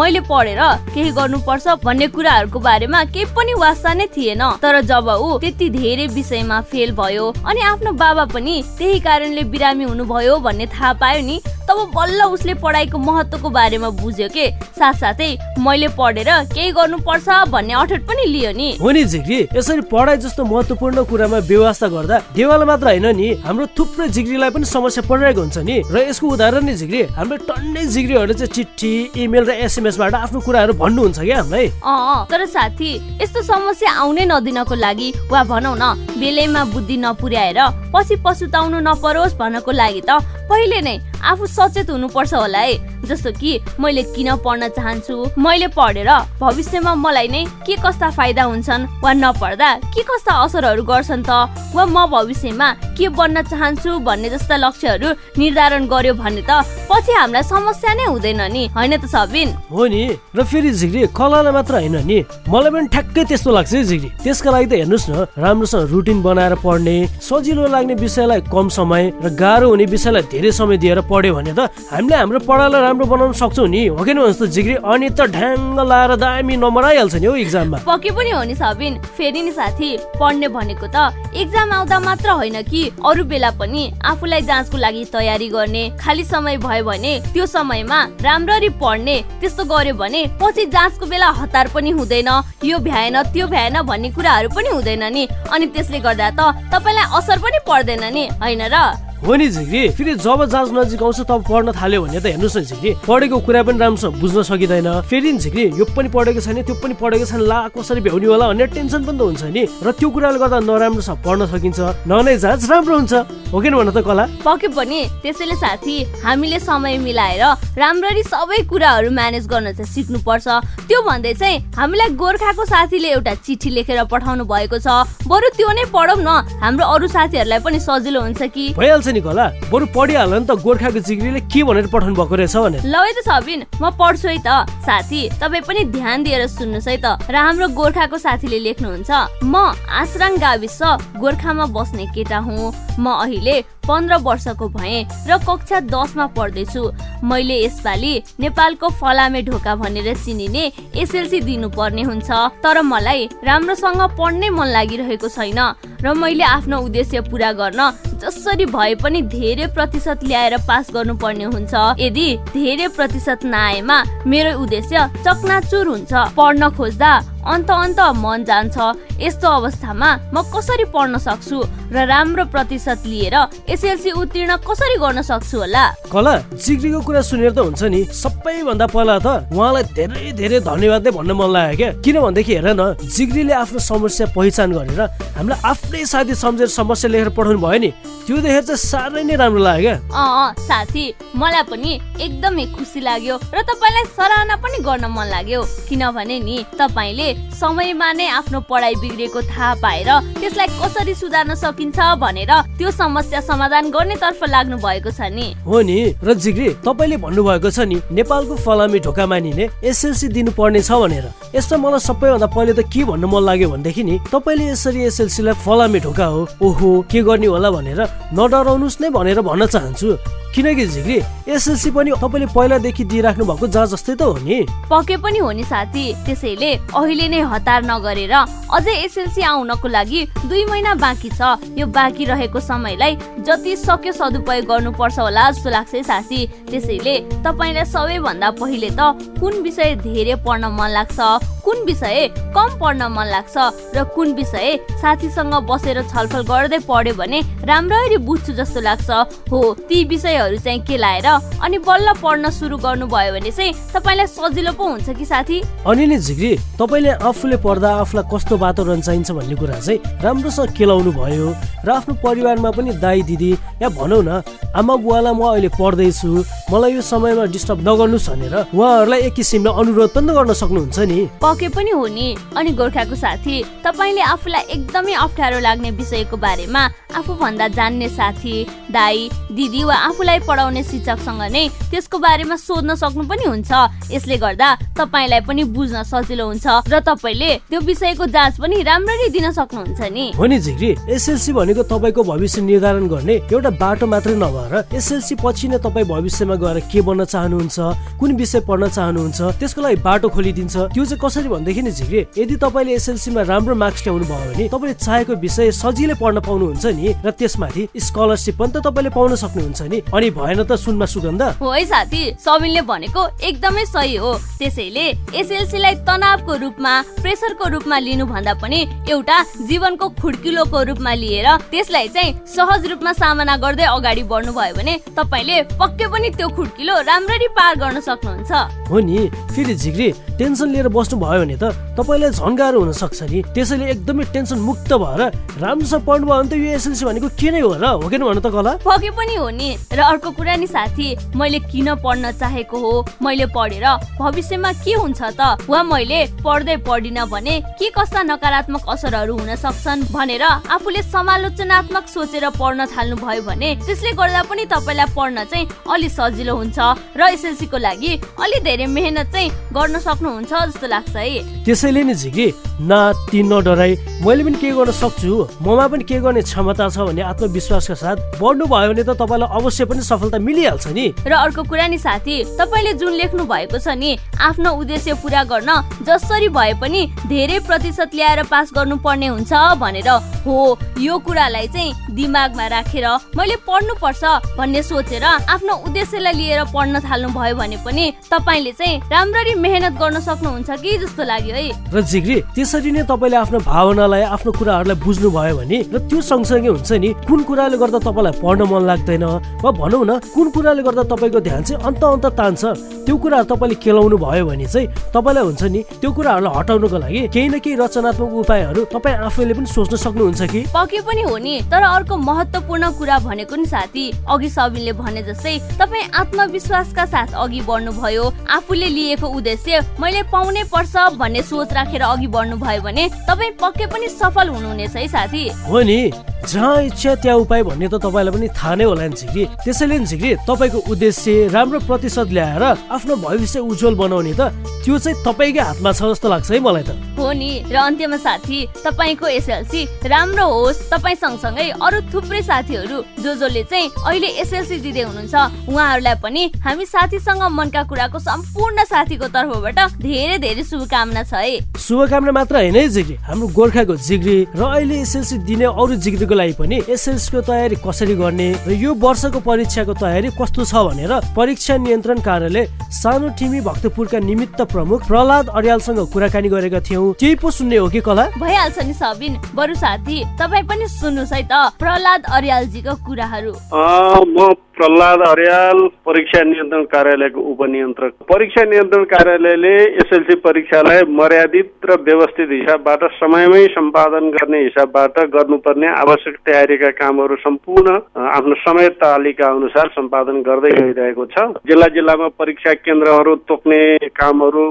मैले पढेर केही गर्नुपर्छ भन्ने कुराहरूको बारेमा केही पनि वास्ता नै थिएन। तर जब ऊ त्यति धेरै विषयमा फेल भयो अनि आफ्नो बाबा पनि त्यही कारणले बिरामी हुनुभयो भन्ने थाहा पायो नि तब बल्ल उसले पढाइको महत्वको बारेमा बुझ्यो के साथसाथै मैले पढेर केही गर्नुपर्छ भन्ने अठोट पनि लियो नि। हो नि झिग्री यसरी पढाइ जस्तो महत्वपूर्ण कुरामा व्यवस्था गर्दा देवाल मात्र होइन नि हाम्रो थुप्रै झिग्रीलाई पनि समस्या परिरहेको हुन्छ नि। र यसको उदाहरण नि झिग्री हाम्रो टन्नै झिग्रीहरूले चाहिँ चिठी इमेल र एसएमएसबाट आफ्नो कुराहरू भन्नुहुन्छ क्या हामीलाई? अँ तर साथी यस्तो समस्या आउनै नदिनको लागि वा भनौ न बेलैमा बुद्धि नपुर्याएर पछि पछुताउनु नपरोस् भन्नको लागि त पहिले नै आफू सचेत हुनुपर्छ होला है। जस्तो कि मैले किन पढ्न चाहन्छु? मैले पढेर भविष्यमा मलाई नै के कस्ता फाइदा हुन्छन् वा नपढ्दा के कस्ता असरहरू गर्छन् त? वा म भविष्यमा के बन्न चाहन्छु भन्ने जस्ता लक्ष्यहरू निर्धारण गर्यो भने त पछि हामीलाई समस्या नै हुँदैन नि। होइन त सबिन? हो नि। र फेरि झिग्री कलालाई मात्र होइन नि। मलाई पनि ठ्याक्कै त्यस्तो लाग्छ झिग्री। त्यसका लागि त हेर्नुहोस् न राम्रोसँग रुटिन बनाएर पढ्ने सजिलो लाग्ने विषयलाई कम समय र गाह्रो हुने विषयलाई धेरै समय दिएर पढ्यो भने त हामीले हाम्रो पढाइलाई राम्रो बनाउन सक्छौँ नि। हो कि जस्तो जिग्री? अनि त ढ्याङ्ग लाएर दामी नम्बर आइहाल्छ नि हौ इक्जाममा पक्कै पनि हो नि सबिन। फेरि नि साथी पढ्ने भनेको त इक्जाम आउँदा मात्र होइन कि अरू बेला पनि आफूलाई जाँचको लागि तयारी गर्ने खाली समय भयो भने त्यो समयमा राम्ररी पढ्ने त्यस्तो गर्यो भने पछि जाँचको बेला हतार पनि हुँदैन यो भ्याएन त्यो भ्याएन भन्ने कुराहरू पनि हुँदैन नि। अनि त्यसले गर्दा त तपाईँलाई असर पनि पर्दैन नि होइन र? हो नि झिग्री फेरि जब जाँच नजिक आउँछ तब पढ्न थाल्यो भने त हेर्नुहोस् न झिग्री पढेको कुरा पनि राम्रोसँग बुझ्न सकिँदैन। फेरि झिग्री यो पनि पढेको छैन त्यो पनि पढेको छैन ला कसरी भ्याउने होला भन्ने टेन्सन पनि त हुन्छ नि। र त्यो कुराले गर्दा नराम्रोसँग पढ्न सकिन्छ। न नै जाँच राम्रो हुन्छ। हो कि भन त कला? पक्कै पनि। त्यसैले साथी हामीले समय मिलाएर राम्ररी सबै कुराहरू म्यानेज गर्न चाहिँ सिक्नुपर्छ। त्यो भन्दै चाहिँ हामीलाई गोर्खाको साथीले एउटा चिठी लेखेर पठाउनु भएको छ। बरु त्यो नै पढौँ न। हाम्रो अरू साथीहरूलाई पनि सजिलो हुन्छ कि? भइहाल्छ नि बरु पढिहाल नि त गोर्खाको जिग्रीले के भनेर पठाउनु भएको रहेछ भनेर ल है त सबिन म पढ्छु है त। साथी तपाईँ पनि ध्यान दिएर सुन्नुहोस् है त। र हाम्रो गोर्खाको साथीले लेख्नुहुन्छ म आश्राङ गाविस गोर्खामा बस्ने केटा हुँ। म अहिले पन्ध्र वर्षको भएँ र कक्षा दसमा पढ्दैछु। मैले यसपालि नेपालको फलामे ढोका भनेर चिनिने एसएलसी दिनुपर्ने हुन्छ। तर मलाई राम्रोसँग पढ्नै मन लागिरहेको छैन र मैले आफ्नो उद्देश्य पुरा गर्न जसरी भए पनि धेरै प्रतिशत ल्याएर पास गर्नुपर्ने हुन्छ। यदि धेरै प्रतिशत नआएमा मेरो उद्देश्य चकनाचुर हुन्छ। पढ्न खोज्दा अन्त अन्त मन जान्छ। यस्तो अवस्थामा म कसरी पढ्न सक्छु र राम्रो प्रतिशत लिएर एसएलसी उत्तीर्ण कसरी गर्न सक्छु होला? कला जिग्रीको कुरा सुनेर त हुन्छ नि सबैभन्दा पहिला त उहाँलाई धेरै धेरै धन्यवाद नै भन्न मन लाग्यो क्या। किनभनेदेखि हेर न जिग्रीले आफ्नो समस्या पहिचान गरेर हामीलाई आफ्नै साथी सम्झेर समस्या लेखेर पठाउनु भयो नि त्यो देखेर चाहिँ साह्रै नै राम्रो लाग्यो क्या। अँ साथी मलाई पनि एकदमै खुसी लाग्यो र तपाईँलाई सराहना पनि गर्न मन लाग्यो। किनभने नि तपाईँले समयमा नै आफ्नो पढाइ बिग्रेको थाहा पाएर त्यसलाई कसरी सुधार्न सकिन्छ भनेर त्यो समस्या समाधान गर्ने तर्फ लाग्नु भएको छ नि। हो नि र जिग्री तपाईँले भन्नुभएको छ नि नेपालको फलामी ढोका मानिने एसएलसी दिनु पर्ने छ भनेर। यसमा मलाई सबैभन्दा पहिले त के भन्नु मन लाग्यो भनेदेखि नि तपाईँले यसरी एसएलसीलाई फलामी ढोका हो ओहो के गर्ने होला भनेर नडराउनुहोस् नै भनेर भन्न चाहन्छु। किनकि झिग्री एसएलसी पनि तपाईँले पहिलादेखि दिइराख्नु भएको जहाँ जस्तै त हो नि। पक्कै पनि हो नि साथी त्यसैले अहिले नै हतार नगरेर अझै एसएलसी आउनको लागि दुई महिना बाँकी छ। यो बाँकी रहेको समयलाई जति सक्यो सदुपयोग गर्नुपर्छ होला जस्तो लाग्छ साथी। त्यसैले तपाईँलाई सबैभन्दा पहिले त कुन विषय धेरै पढ्न मन लाग्छ कुन विषय कम पढ्न मन लाग्छ र कुन विषय साथीसँग बसेर छलफल गर्दै पढ्यो भने राम्ररी बुझ्छु जस्तो लाग्छ। हो ती विषयहरू चाहिँ के लाएर अनि बल्ल पढ्न सुरु गर्नुभयो भने चाहिँ तपाईँलाई सजिलो पो हुन्छ कि साथी? अनि झिग्री तपाईँले आफूले पढ्दा आफूलाई कस्तो वातावरण चाहिन्छ भन्ने कुरा चाहिँ राम्रोसँग केलाउनु भयो र आफ्नो परिवारमा पनि दाई दिदी या भनौँ न आमा बुवालाई म अहिले पढ्दैछु मलाई यो समयमा डिस्टर्ब नगर्नुहोस् भनेर उहाँहरूलाई एक किसिमले अनुरोध पनि गर्न सक्नुहुन्छ नि। पके पनि हो नि। अनि गोर्खाको साथी तपाईँले आफूलाई एकदमै अप्ठ्यारो लाग्ने विषयको बारेमा आफूभन्दा जान्ने साथी दाई दिदी वा आफूलाई पढाउने शिक्षकसँग नै त्यसको बारेमा सोध्न सक्नु पनि हुन्छ। यसले गर्दा तपाईँलाई पनि बुझ्न सजिलो हुन्छ र तपाईँले त्यो विषयको जाँच पनि राम्ररी दिन सक्नुहुन्छ नि। हो नि झिग्री एसएलसी भनेको तपाईँको भविष्य निर्धारण गर्ने एउटा बाटो मात्रै नभएर एसएलसी पछि नै तपाईँ भविष्यमा गएर के बन्न चाहनुहुन्छ कुन विषय पढ्न चाहनुहुन्छ त्यसको लागि बाटो खोलिदिन्छ। त्यो चाहिँ कसरी भनेदेखि नि झिग्री यदि तपाईँले एसएलसीमा राम्रो मार्क्स ल्याउनु भयो भने तपाईँले चाहेको विषय सजिलै पढ्न पाउनुहुन्छ नि र त्यसमाथि स्कलरसिप पनि त तपाईँले पाउन सक्नुहुन्छ नि अनि भएन त सुनमा सुगन्ध। हो है साथी सबिनले भनेको एकदमै सही हो। त्यसैले एसएलसीलाई तनावको रूपमा प्रेसरको रूपमा लिनु भन्दा पनि एउटा जीवनको खुड्किलोको रूपमा लिएर त्यसलाई चाहिँ सहज रूपमा सामना गर्दै अगाडि बढ्नु भयो भने तपाईँले पक्कै पनि त्यो खुड्किलो राम्ररी पार गर्न सक्नुहुन्छ। हो नि फेरि झिग्री टेन्सन लिएर बस्नु भयो भने त तपाईँलाई झन् गाह्रो हुन सक्छ नि। त्यसैले एकदमै टेन्सन मुक्त भएर राम्रोसँग पढ्नु भयो भने त यो एसएलसी भनेको के नै हो र हो कि भन्नु त कला? पके पनि हो नि। र अर्को कुरा नि साथी मैले किन पढ्न चाहेको हो? मैले पढेर भविष्यमा के हुन्छ त? वा मैले पढ्दै पढिन भने के कस्ता नकारात्मक असरहरू हुन सक्छन् भनेर आफूले समालोचनात्मक सोचेर पढ्न थाल्नु भयो भने त्यसले गर्दा पनि तपाईँलाई पढ्न चाहिँ अलि सजिलो हुन्छ र एसएलसी को लागि अलि धेरै मेहनत चाहिँ गर्न सक्नुहुन्छ जस्तो लाग्छ है। त्यसैले नि झिकी न ती नडराई मैले पनि के गर्न सक्छु ममा पनि के गर्ने क्षमता छ भन्ने आत्मविश्वासका साथ बढ्नु भयो भने त तपाईँलाई अवश्य पनि सफलता मिलिहाल्छ नि। र अर्को कुरा नि साथी तपाईँले जुन लेख्नु भएको छ नि आफ्नो उद्देश्य पुरा गर्न जसरी भए पनि धेरै प्रतिशत ल्याएर पास गर्नु पर्ने हुन्छ भनेर हो यो कुरालाई चाहिँ दिमागमा राखेर मैले पढ्नु पर्छ भन्ने सोचेर आफ्नो उद्देश्यलाई लिएर पढ्न थाल्नु भयो भने पनि तपाईँले चाहिँ राम्ररी मेहनत गर्न सक्नुहुन्छ कि जस्तो लाग्यो है? र जिग्री त्यसरी नै तपाईँले आफ्नो भावनालाई आफ्नो कुराहरूलाई बुझ्नु भयो भने र त्यो सँगसँगै हुन्छ नि कुन कुराले गर्दा तपाईँलाई पढ्न मन लाग्दैन? वा भनौँ न कुन कुराले गर्दा तपाईँको ध्यान चाहिँ अन्त अन्त तान्छ? त्यो कुराहरू तपाईँले केलाउनु भयो भने चाहिँ तपाईँलाई हुन्छ नि त्यो कुराहरूलाई हटाउनुको लागि केही न केही रचनात्मक उपायहरू तपाईँ आफैले पनि सोच्न सक्नुहुन्छ कि? पके पनि हो नि। तर अर्को महत्वपूर्ण कुरा भनेको नि साथी अघि सबिनले भने जस्तै तपाईँ आत्मविश्वासका साथ अघि बढ्नुभयो आफूले लिएको उद्देश्य मैले पाउनै पर्छ भन्ने सोच राखेर अघि बढ्नु भयो भने तपाईँ पक्कै पनि सफल हुनुहुनेछ है साथी। हो नि। जहाँ इच्छा त्यहाँ उपाय भन्ने त तपाईँलाई पनि थाहा नै होला नि झिक्री त्यसैले नि झिक्री तपाईँको उद्देश्य राम्रो प्रतिशत ल्याएर आफ्नो भविष्य उज्जवल बनाउने त त्यो चाहिँ तपाईँकै हातमा छ जस्तो लाग्छ। है मलाई त। हो नि र अन्त्यमा साथी तपाईँको एसएलसी राम्रो होस् तपाईँ सँगसँगै अरू थुप्रै साथीहरू जो जसले चाहिँ अहिले एसएलसी दिँदै हुनुहुन्छ उहाँहरूलाई पनि हामी साथीसँग मनका कुराको सम्पूर्ण साथीको तर्फबाट धेरै धेरै शुभकामना छ है। शुभकामना मात्र होइन है जिग्री हाम्रो गोर्खाको जिग्री र अहिले एसएलसी दिने अरू जिग्रीको लागि पनि एसएलसी को तयारी कसरी गर्ने र यो वर्षको परीक्षाको तयारी कस्तो छ भनेर परीक्षा नियन्त्रण कार्यालय सानो टिमी भक्तपुरका निमित्त प्रमुख प्रहलाद अर्यालसँग कुराकानी गरेका थियौँ। त्यही पो सुन्ने हो कि कला? भइहाल्छ नि सबिन। बरु साथी तपाईँ पनि सुन्नुहोस् है त प्रहलाद अर्यालजीको कुराहरू। म प्रहलाद अर्याल परीक्षा नियन्त्रण कार्यालयको उपनियन्त्रक। परीक्षा नियन्त्रण कार्यालयले एसएलसी परीक्षालाई मर्यादित र व्यवस्थित हिसाबबाट समयमै सम्पादन गर्ने हिसाबबाट गर्नुपर्ने आवश्यक तयारीका कामहरू सम्पूर्ण आफ्नो समय तालिका अनुसार सम्पादन गर्दै गइरहेको छ। जिल्ला जिल्लामा परीक्षा केन्द्रहरू तोक्ने कामहरू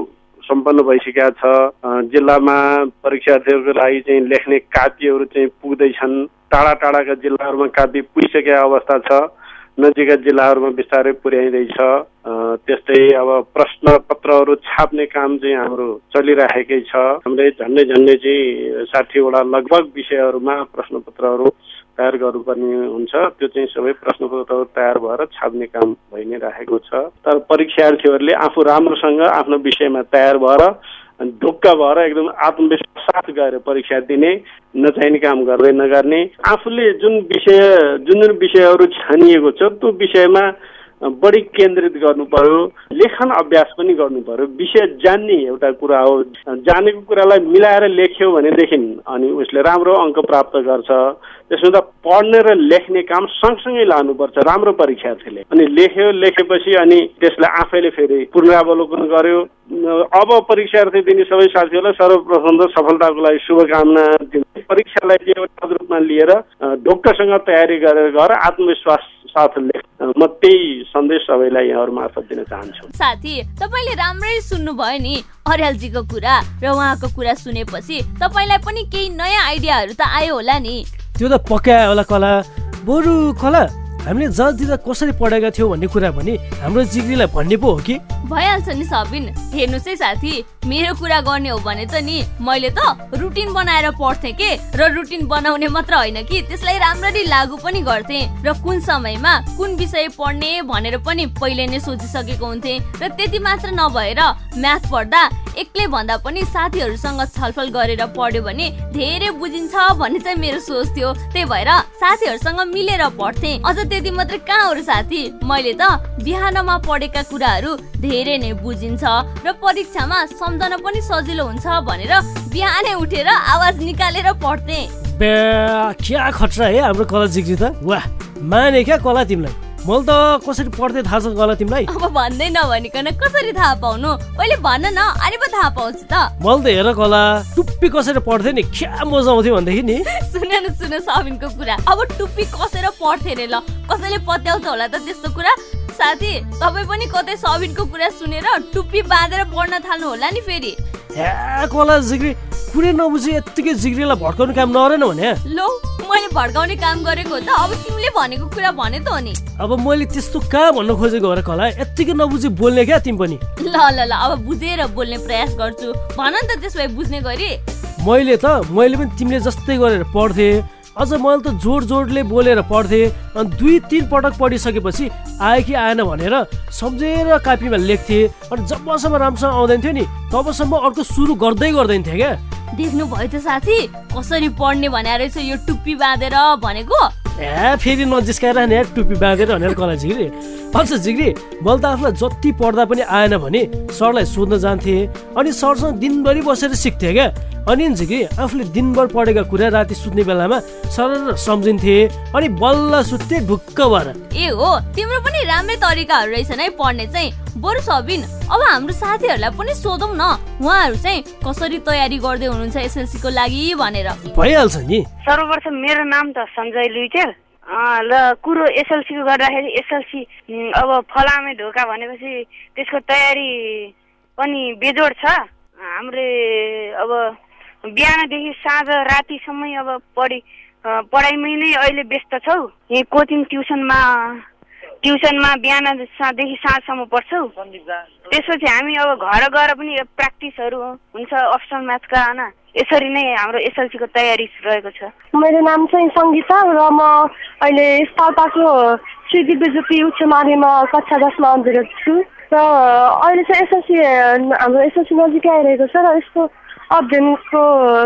सम्पन्न भइसकेका छ। जिल्लामा परीक्षार्थीहरूको लागि चाहिँ लेख्ने कापीहरू चाहिँ पुग्दैछन्। टाढा टाढाका जिल्लाहरूमा कापी पुगिसकेका अवस्था छ। नजिकका जिल्लाहरूमा बिस्तारै पुर्याइँदैछ त्यस्तै अब प्रश्न पत्रहरू छाप्ने काम चाहिँ हाम्रो चलिराखेकै छ। हाम्रै झन्डै झन्डै चाहिँ साठीवटा लगभग विषयहरूमा प्रश्न पत्रहरू तयार गर्नुपर्ने हुन्छ। त्यो चाहिँ सबै प्रश्न पत्रहरू तयार भएर छाप्ने काम भइ नै राखेको छ। तर परीक्षार्थीहरूले आफू राम्रोसँग आफ्नो विषयमा तयार भएर ढुक्क भएर एकदम आत्मविश्वास साथ गएर परीक्षा दिने नचाहिने काम गर्दै नगर्ने आफूले जुन विषय जुन जुन विषयहरू छानिएको छ त्यो विषयमा बढी केन्द्रित गर्नु पर्यो लेखन अभ्यास पनि गर्नु पर्यो विषय जान्ने एउटा कुरा हो। जानेको कुरालाई मिलाएर लेख्यो भनेदेखि अनि उसले राम्रो अङ्क प्राप्त गर्छ। त्यसो त पढ्ने र लेख्ने काम सँगसँगै लानुपर्छ। राम्रो परीक्षार्थीले। अनि लेख्यो लेखेपछि अनि त्यसलाई आफैले फेरि पुनरावलोकन गर्यो। अब परीक्षार्थी दिने सबै साथीहरूलाई सर्वप्रथम त सफलताको लागि शुभकामना दिन्छु। परीक्षालाई चाहिँ रूपमा लिएर ढोक्कसँग तयारी गरेर गएर आत्मविश्वास साथ लेख म त्यही सन्देश सबैलाई यहाँहरू मार्फत दिन चाहन्छु। साथी तपाईँले राम्ररी सुन्नुभयो नि अर्यालजीको कुरा र उहाँको कुरा सुनेपछि तपाईँलाई पनि केही नयाँ आइडियाहरू त आयो होला नि। त्यो त पक्का होला कला। बरु कला हामीले जहाँ दिँदा कसरी पढेका थियौँ भन्ने कुरा पनि हाम्रो जिग्रीलाई भन्ने पो हो कि? भइहाल्छ नि सबिन। हेर्नुहोस् है साथी मेरो कुरा गर्ने हो भने त नि मैले त रुटिन बनाएर पढ्थेँ के? र रुटिन बनाउने मात्र होइन कि त्यसलाई राम्ररी लागू पनि गर्थेँ। र कुन समयमा कुन विषय पढ्ने भनेर पनि पहिले नै सोचिसकेको हुन्थेँ। र त्यति मात्र नभएर म्याथ पढ्दा एक्लै भन्दा पनि साथीहरूसँग छलफल गरेर पढ्यो भने धेरै बुझिन्छ भन्ने चाहिँ मेरो सोच थियो। त्यही भएर साथीहरूसँग मिलेर पढ्थेँ। अझ त्यति मात्रै कहाँ हो साथी? मैले त बिहानमा पढेका कुराहरू धेरै नै बुझिन्छ र परीक्षामा सम्झन पनि सजिलो हुन्छ भनेर बिहानै उठेर आवाज निकालेर पढ्थेँ। क्या खट्रा है हाम्रो कला जिग्री त? वाह माने क्या कला तिमीलाई? मैले त कसरी पढ्दै थाहा छ कला तिमीलाई? अब भन्दै नभनिकन कसरी थाहा पाउनु? अहिले भन न अनि पो थाहा पाउँछु त। मैले त हेर कला टुप्पी कसरी पढ्थेँ नि? क्या मजा आउँथ्यो भनेदेखि नि? सुन न सुन सबिनको कुरा। अब टुप्पी कसेर पढ्थे रे ल। कसैले पत्याउँछ होला त त्यस्तो कुरा? साथी तपाईँ पनि कतै सबिनको कुरा सुनेर टुप्पी बाँधेर पढ्न थाल्नु होला नि फेरि। कला जिग्री कुनै नबुझी यत्तिकै जिग्रीलाई भड्काउने काम नगरेन भने? लो मैले भड्काउने काम गरेको त। अब तिमीले भनेको कुरा भने त हो नि। अब मैले त्यस्तो कहाँ भन्न खोजेको हो र कला यत्तिकै नबुझी बोल्ने क्या तिमी पनि? ल ल ल अब बुझेर बोल्ने प्रयास गर्छु। भन नि त त्यसो भए बुझ्ने गरी। मैले त मैले पनि तिमीले जस्तै गरेर पढ्थेँ। अझ मैले त जोड जोडले बोलेर पढ्थेँ। अनि दुई तिन पटक पढिसकेपछि आयो कि आएन भनेर सम्झेर कापीमा लेख्थेँ। अनि जबसम्म राम्रोसँग आउँदैन थियो नि तबसम्म अर्को सुरु गर्दै गर्दैन थिएँ क्या। देख्नु भयो त साथी? कसरी पढ्ने भने रहेछ यो टुप्पी बाँधेर भनेको? ए फेरि नजिस्काएर नि टुप्पी बाँधेर भनेर कला झिग्री अच्छा झिग्री मैले त आफूलाई जति पढ्दा पनि आएन भने सरलाई सोध्न जान्थेँ। अनि सरसँग दिनभरि बसेर सिक्थेँ क्या। अनि झिग्री आफूले दिनभर पढेका कुरा राति सुत्ने बेलामा सरर सम्झिन्थे। अनि बल्ल सुत्थे ढुक्क भएर। ए हो तिम्रो पनि राम्रै तरिकाहरू रहेछन् है पढ्ने चाहिँ। बरु सबिन अब हाम्रो साथीहरूलाई पनि सोधौँ न। उहाँहरू चाहिँ कसरी तयारी गर्दै हुनुहुन्छ एसएलसीको लागि भनेर। भइहाल्छ नि। सर्वप्रथम मेरो नाम त सञ्जय लुइटेल। ल कुरो एसएलसीको गर्दाखेरि एसएलसी अब फलामे ढोका भनेपछि त्यसको तयारी पनि बेजोड छ। हामीले अब बिहानदेखि साँझ रातिसम्मै अब पढि पढाइमै नै अहिले व्यस्त छौ। यहीँ कोचिङ ट्युसनमा ट्युसनमा बिहानदेखि साँझसम्म पढ्छौ त्यसपछि हामी अब घर गएर पनि प्र्याक्टिसहरू हुन्छ अप्सनल म्याथका होइन? यसरी नै हाम्रो एसएलसीको तयारी रहेको छ। मेरो नाम चाहिँ सङ्गीता र म अहिले पाल्पाको श्री दिव्य ज्योति उच्च माध्यमिकमा कक्षा दसमा अध्ययनरत छु। र अहिले चाहिँ एसएलसी हाम्रो एसएलसी नजिकै आइरहेको छ र यसको अध्ययनको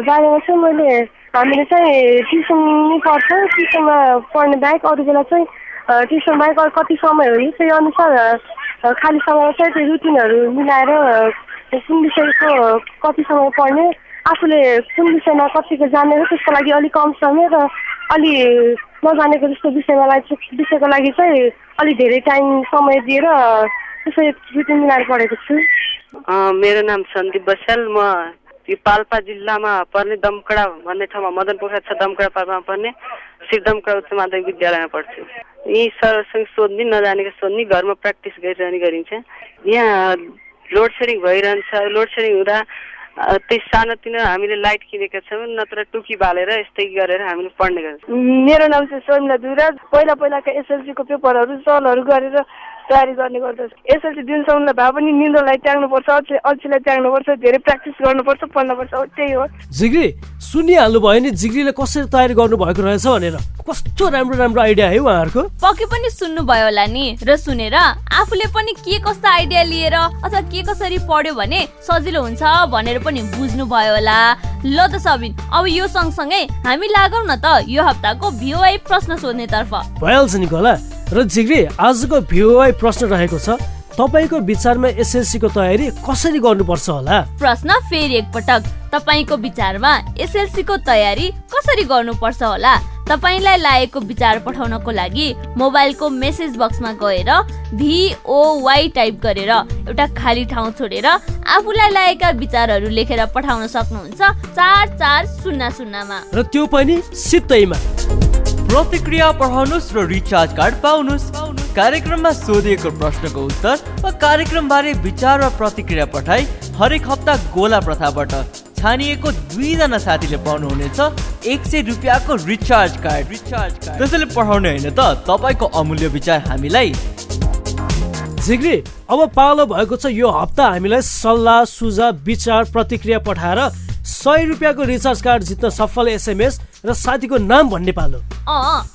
बारेमा चाहिँ मैले हामीले चाहिँ ट्युसन पढ्छौँ। ट्युसनमा पढ्ने बाहेक अरू बेला चाहिँ ट्युसन बाहेक अरू कति समय हो त्यही अनुसार खाली समयमा चाहिँ त्यो रुटिनहरू मिलाएर कुन विषयको कति समय पढ्ने आफूले कुन विषयमा कतिको जान्ने हो त्यसको लागि अलिक कम समय र अलि नजानेको जस्तो विषयमा लागि विषयको लागि चाहिँ अलिक धेरै टाइम समय दिएर त्यसरी रुटिन मिलाएर पढेको छु। मेरो नाम सन्दीप बस्याल म यो पाल्पा जिल्लामा पर्ने दमकडा भन्ने ठाउँमा मदन पोखरा छ दमकडा पाल्पामा पर्ने श्री दमकडा उच्च माध्यमिक विद्यालयमा पढ्छु। यी सरसँग सोध्ने नजानेको सोध्ने घरमा प्र्याक्टिस गरिरहने गरिन्छ। यहाँ लोड सेडिङ भइरहन्छ लोड सेडिङ हुँदा त्यही सानोतिनो हामीले लाइट किनेका छौँ नत्र टुकी बालेर यस्तै गरेर हामीले पढ्ने गर्छौँ। मेरो नाम चाहिँ सोमिला दुराज पहिला पहिलाका एसएलसीको पेपरहरू सलहरू गरेर तयारी गर्ने गर्दछ। एसएलसी दिनसम्मलाई भए पनि निन्द्रालाई त्याग्नुपर्छ अल्छी अल्छीलाई त्याग्नुपर्छ धेरै प्र्याक्टिस गर्नुपर्छ पढ्नुपर्छ त्यही हो। जिग्री सुनिहाल्नु भयो नि जिग्रीले कसरी तयारी गर्नु भएको रहेछ भनेर। कस्तो राम्रो राम्रो आइडिया है उहाँहरूको। पक्कै पनि सुन्नु भयो होला नि र सुनेर आफूले पनि के कस्तो आइडिया लिएर अथवा के कसरी पढ्यो भने सजिलो हुन्छ भनेर पनि बुझ्नु भयो होला। ल त सबिन अब यो सँगसँगै हामी लागौँ न त यो हप्ताको भिओआई प्रश्न सोध्ने तर्फ भइहाल्छ नि होला र झिग्री आजको भ्युवाई प्रश्न रहेको छ। तपाईँको विचारमा एसएलसीको तयारी कसरी गर्नुपर्छ होला? प्रश्न फेरि एकपटक। तपाईँको विचारमा एसएलसी को तयारी कसरी गर्नुपर्छ होला? तपाईँलाई लागेको विचार पठाउनको लागि मोबाइलको मेसेज बक्समा गएर भिओवाई टाइप गरेर एउटा खाली ठाउँ छोडेर आफूलाई लागेका विचारहरू लेखेर पठाउन सक्नुहुन्छ चार चार शून्य शून्यमा। र त्यो पनि सित्तैमा। प्रतिक्रिया पढाउनुहोस् र रिचार्ज कार्ड पाउनुहोस्। कार्यक्रममा सोधिएको प्रश्नको उत्तर वा कार्यक्रमबारे विचार वा प्रतिक्रिया पठाई हरेक हप्ता गोला प्रथाबाट छानिएको दुईजना साथीले पाउनुहुनेछ। एक सय रुपियाँको रिचार्ज कार्ड। रिचार्ज कार्ड त्यसैले पढाउने होइन त। तपाईँको अमूल्य विचार हामीलाई। झिग्री अब पालो भएको छ यो हप्ता हामीलाई सल्लाह सुझाव विचार प्रतिक्रिया पठाएर सय रुपियाँको रिचार्ज कार्ड जित्न सफल एसएमएस र साथीको नाम भन्ने पालो।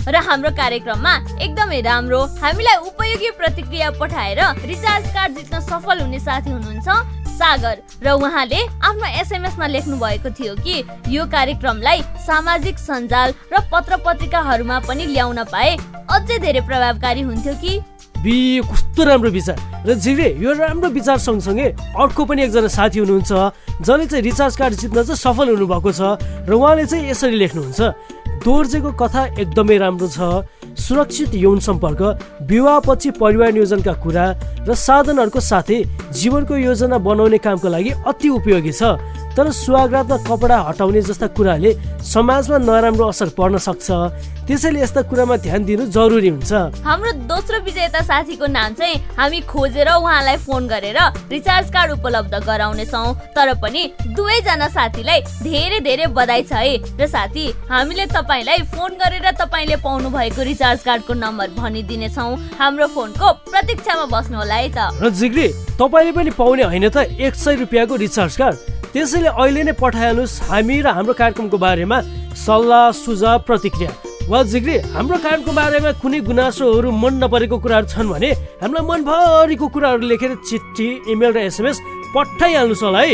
र हाम्रो कार्यक्रममा एकदमै राम्रो हामीलाई उपयोगी प्रतिक्रिया पठाएर रिचार्ज कार्ड जित्न सफल हुने साथी हुनुहुन्छ सागर र उहाँले आफ्नो एसएमएसमा लेख्नु भएको थियो कि यो कार्यक्रमलाई सामाजिक सञ्जाल र पत्र पत्रिकाहरूमा पनि ल्याउन पाए अझै धेरै प्रभावकारी हुन्थ्यो कि। बी कस्तो राम्रो विचार। र जिग्रे यो राम्रो विचार सँगसँगै अर्को पनि एकजना साथी हुनुहुन्छ जसले चाहिँ रिचार्ज कार्ड जित्न चाहिँ सफल हुनुभएको छ र उहाँले चाहिँ यसरी लेख्नुहुन्छ दोर्जेको कथा एकदमै राम्रो छ सुरक्षित यौन सम्पर्क विवाहपछि परिवार नियोजनका कुरा र साधनहरूको साथै जीवनको योजना बनाउने कामको लागि अति उपयोगी छ। तर सुहागरातमा कपडा हटाउने जस्ता कुराले समाजमा नराम्रो असर पर्न सक्छ। त्यसैले यस्ता कुरामा ध्यान दिनु जरुरी हुन्छ। हाम्रो दोस्रो विजेता साथीको नाम चाहिँ हामी खोजेर उहाँलाई फोन गरेर रिचार्ज कार्ड उपलब्ध गराउनेछौ। तर पनि दुवैजना साथीलाई धेरै धेरै बधाई छ है। र साथी हामीले तपाईँलाई फोन गरेर तपाईँले पाउनु भएको रिचार्ज कार्डको नम्बर भनिदिनेछौ। हाम्रो फोनको प्रतीक्षामा बस्नु होला है त। जिग्री तपाईँले पनि पाउने होइन त एक सय रुपियाँको रिचार्ज कार्ड। त्यसैले अहिले नै पठाइहाल्नुहोस् हामी र हाम्रो कार्यक्रमको बारेमा सल्लाह सुझाव प्रतिक्रिया। वा जिग्री हाम्रो कार्यक्रमको बारेमा कुनै गुनासोहरू मन नपरेको कुराहरू छन् भने हामीलाई मनभरिको कुराहरू लेखेर चिठी इमेल र एसएमएस पठाइहाल्नुहोस् होला है।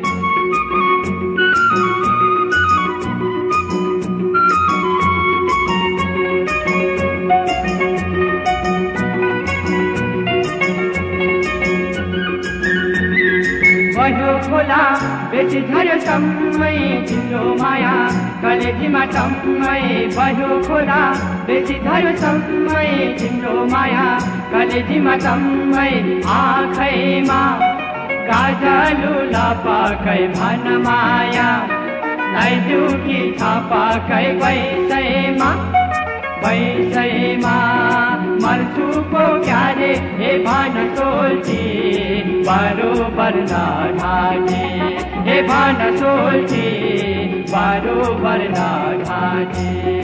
भयो खोला बेसी झर्यो सम्मै तिम्रो माया कलेजीमा टम्मै भयो खोला बेसी झर्यो सम्मै तिम्रो माया कलेजीमा टम्मै आँखैमा काजलु लपकै भन माया लाइदिउ कि छपाकै वैसैमा। वैसैमा मर्छुको क्यारे हे बरोबर न ढाके हे भन सोल्ची बरोबर न ढाके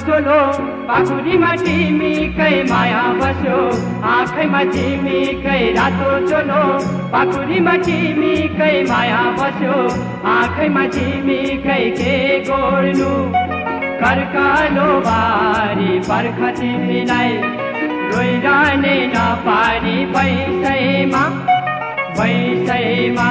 चोलो पाखुरीमा तिमीकै माया बस्यो आँखैमा तिमीकै रातो चोलो। पाखुरीमा तिमीकै माया बस्यो आँखैमा तिमीकै के गोड्नु कर्कालो बारी पर्ख तिमीलाई रोइरहने नपारी पैसैमा वैसैमा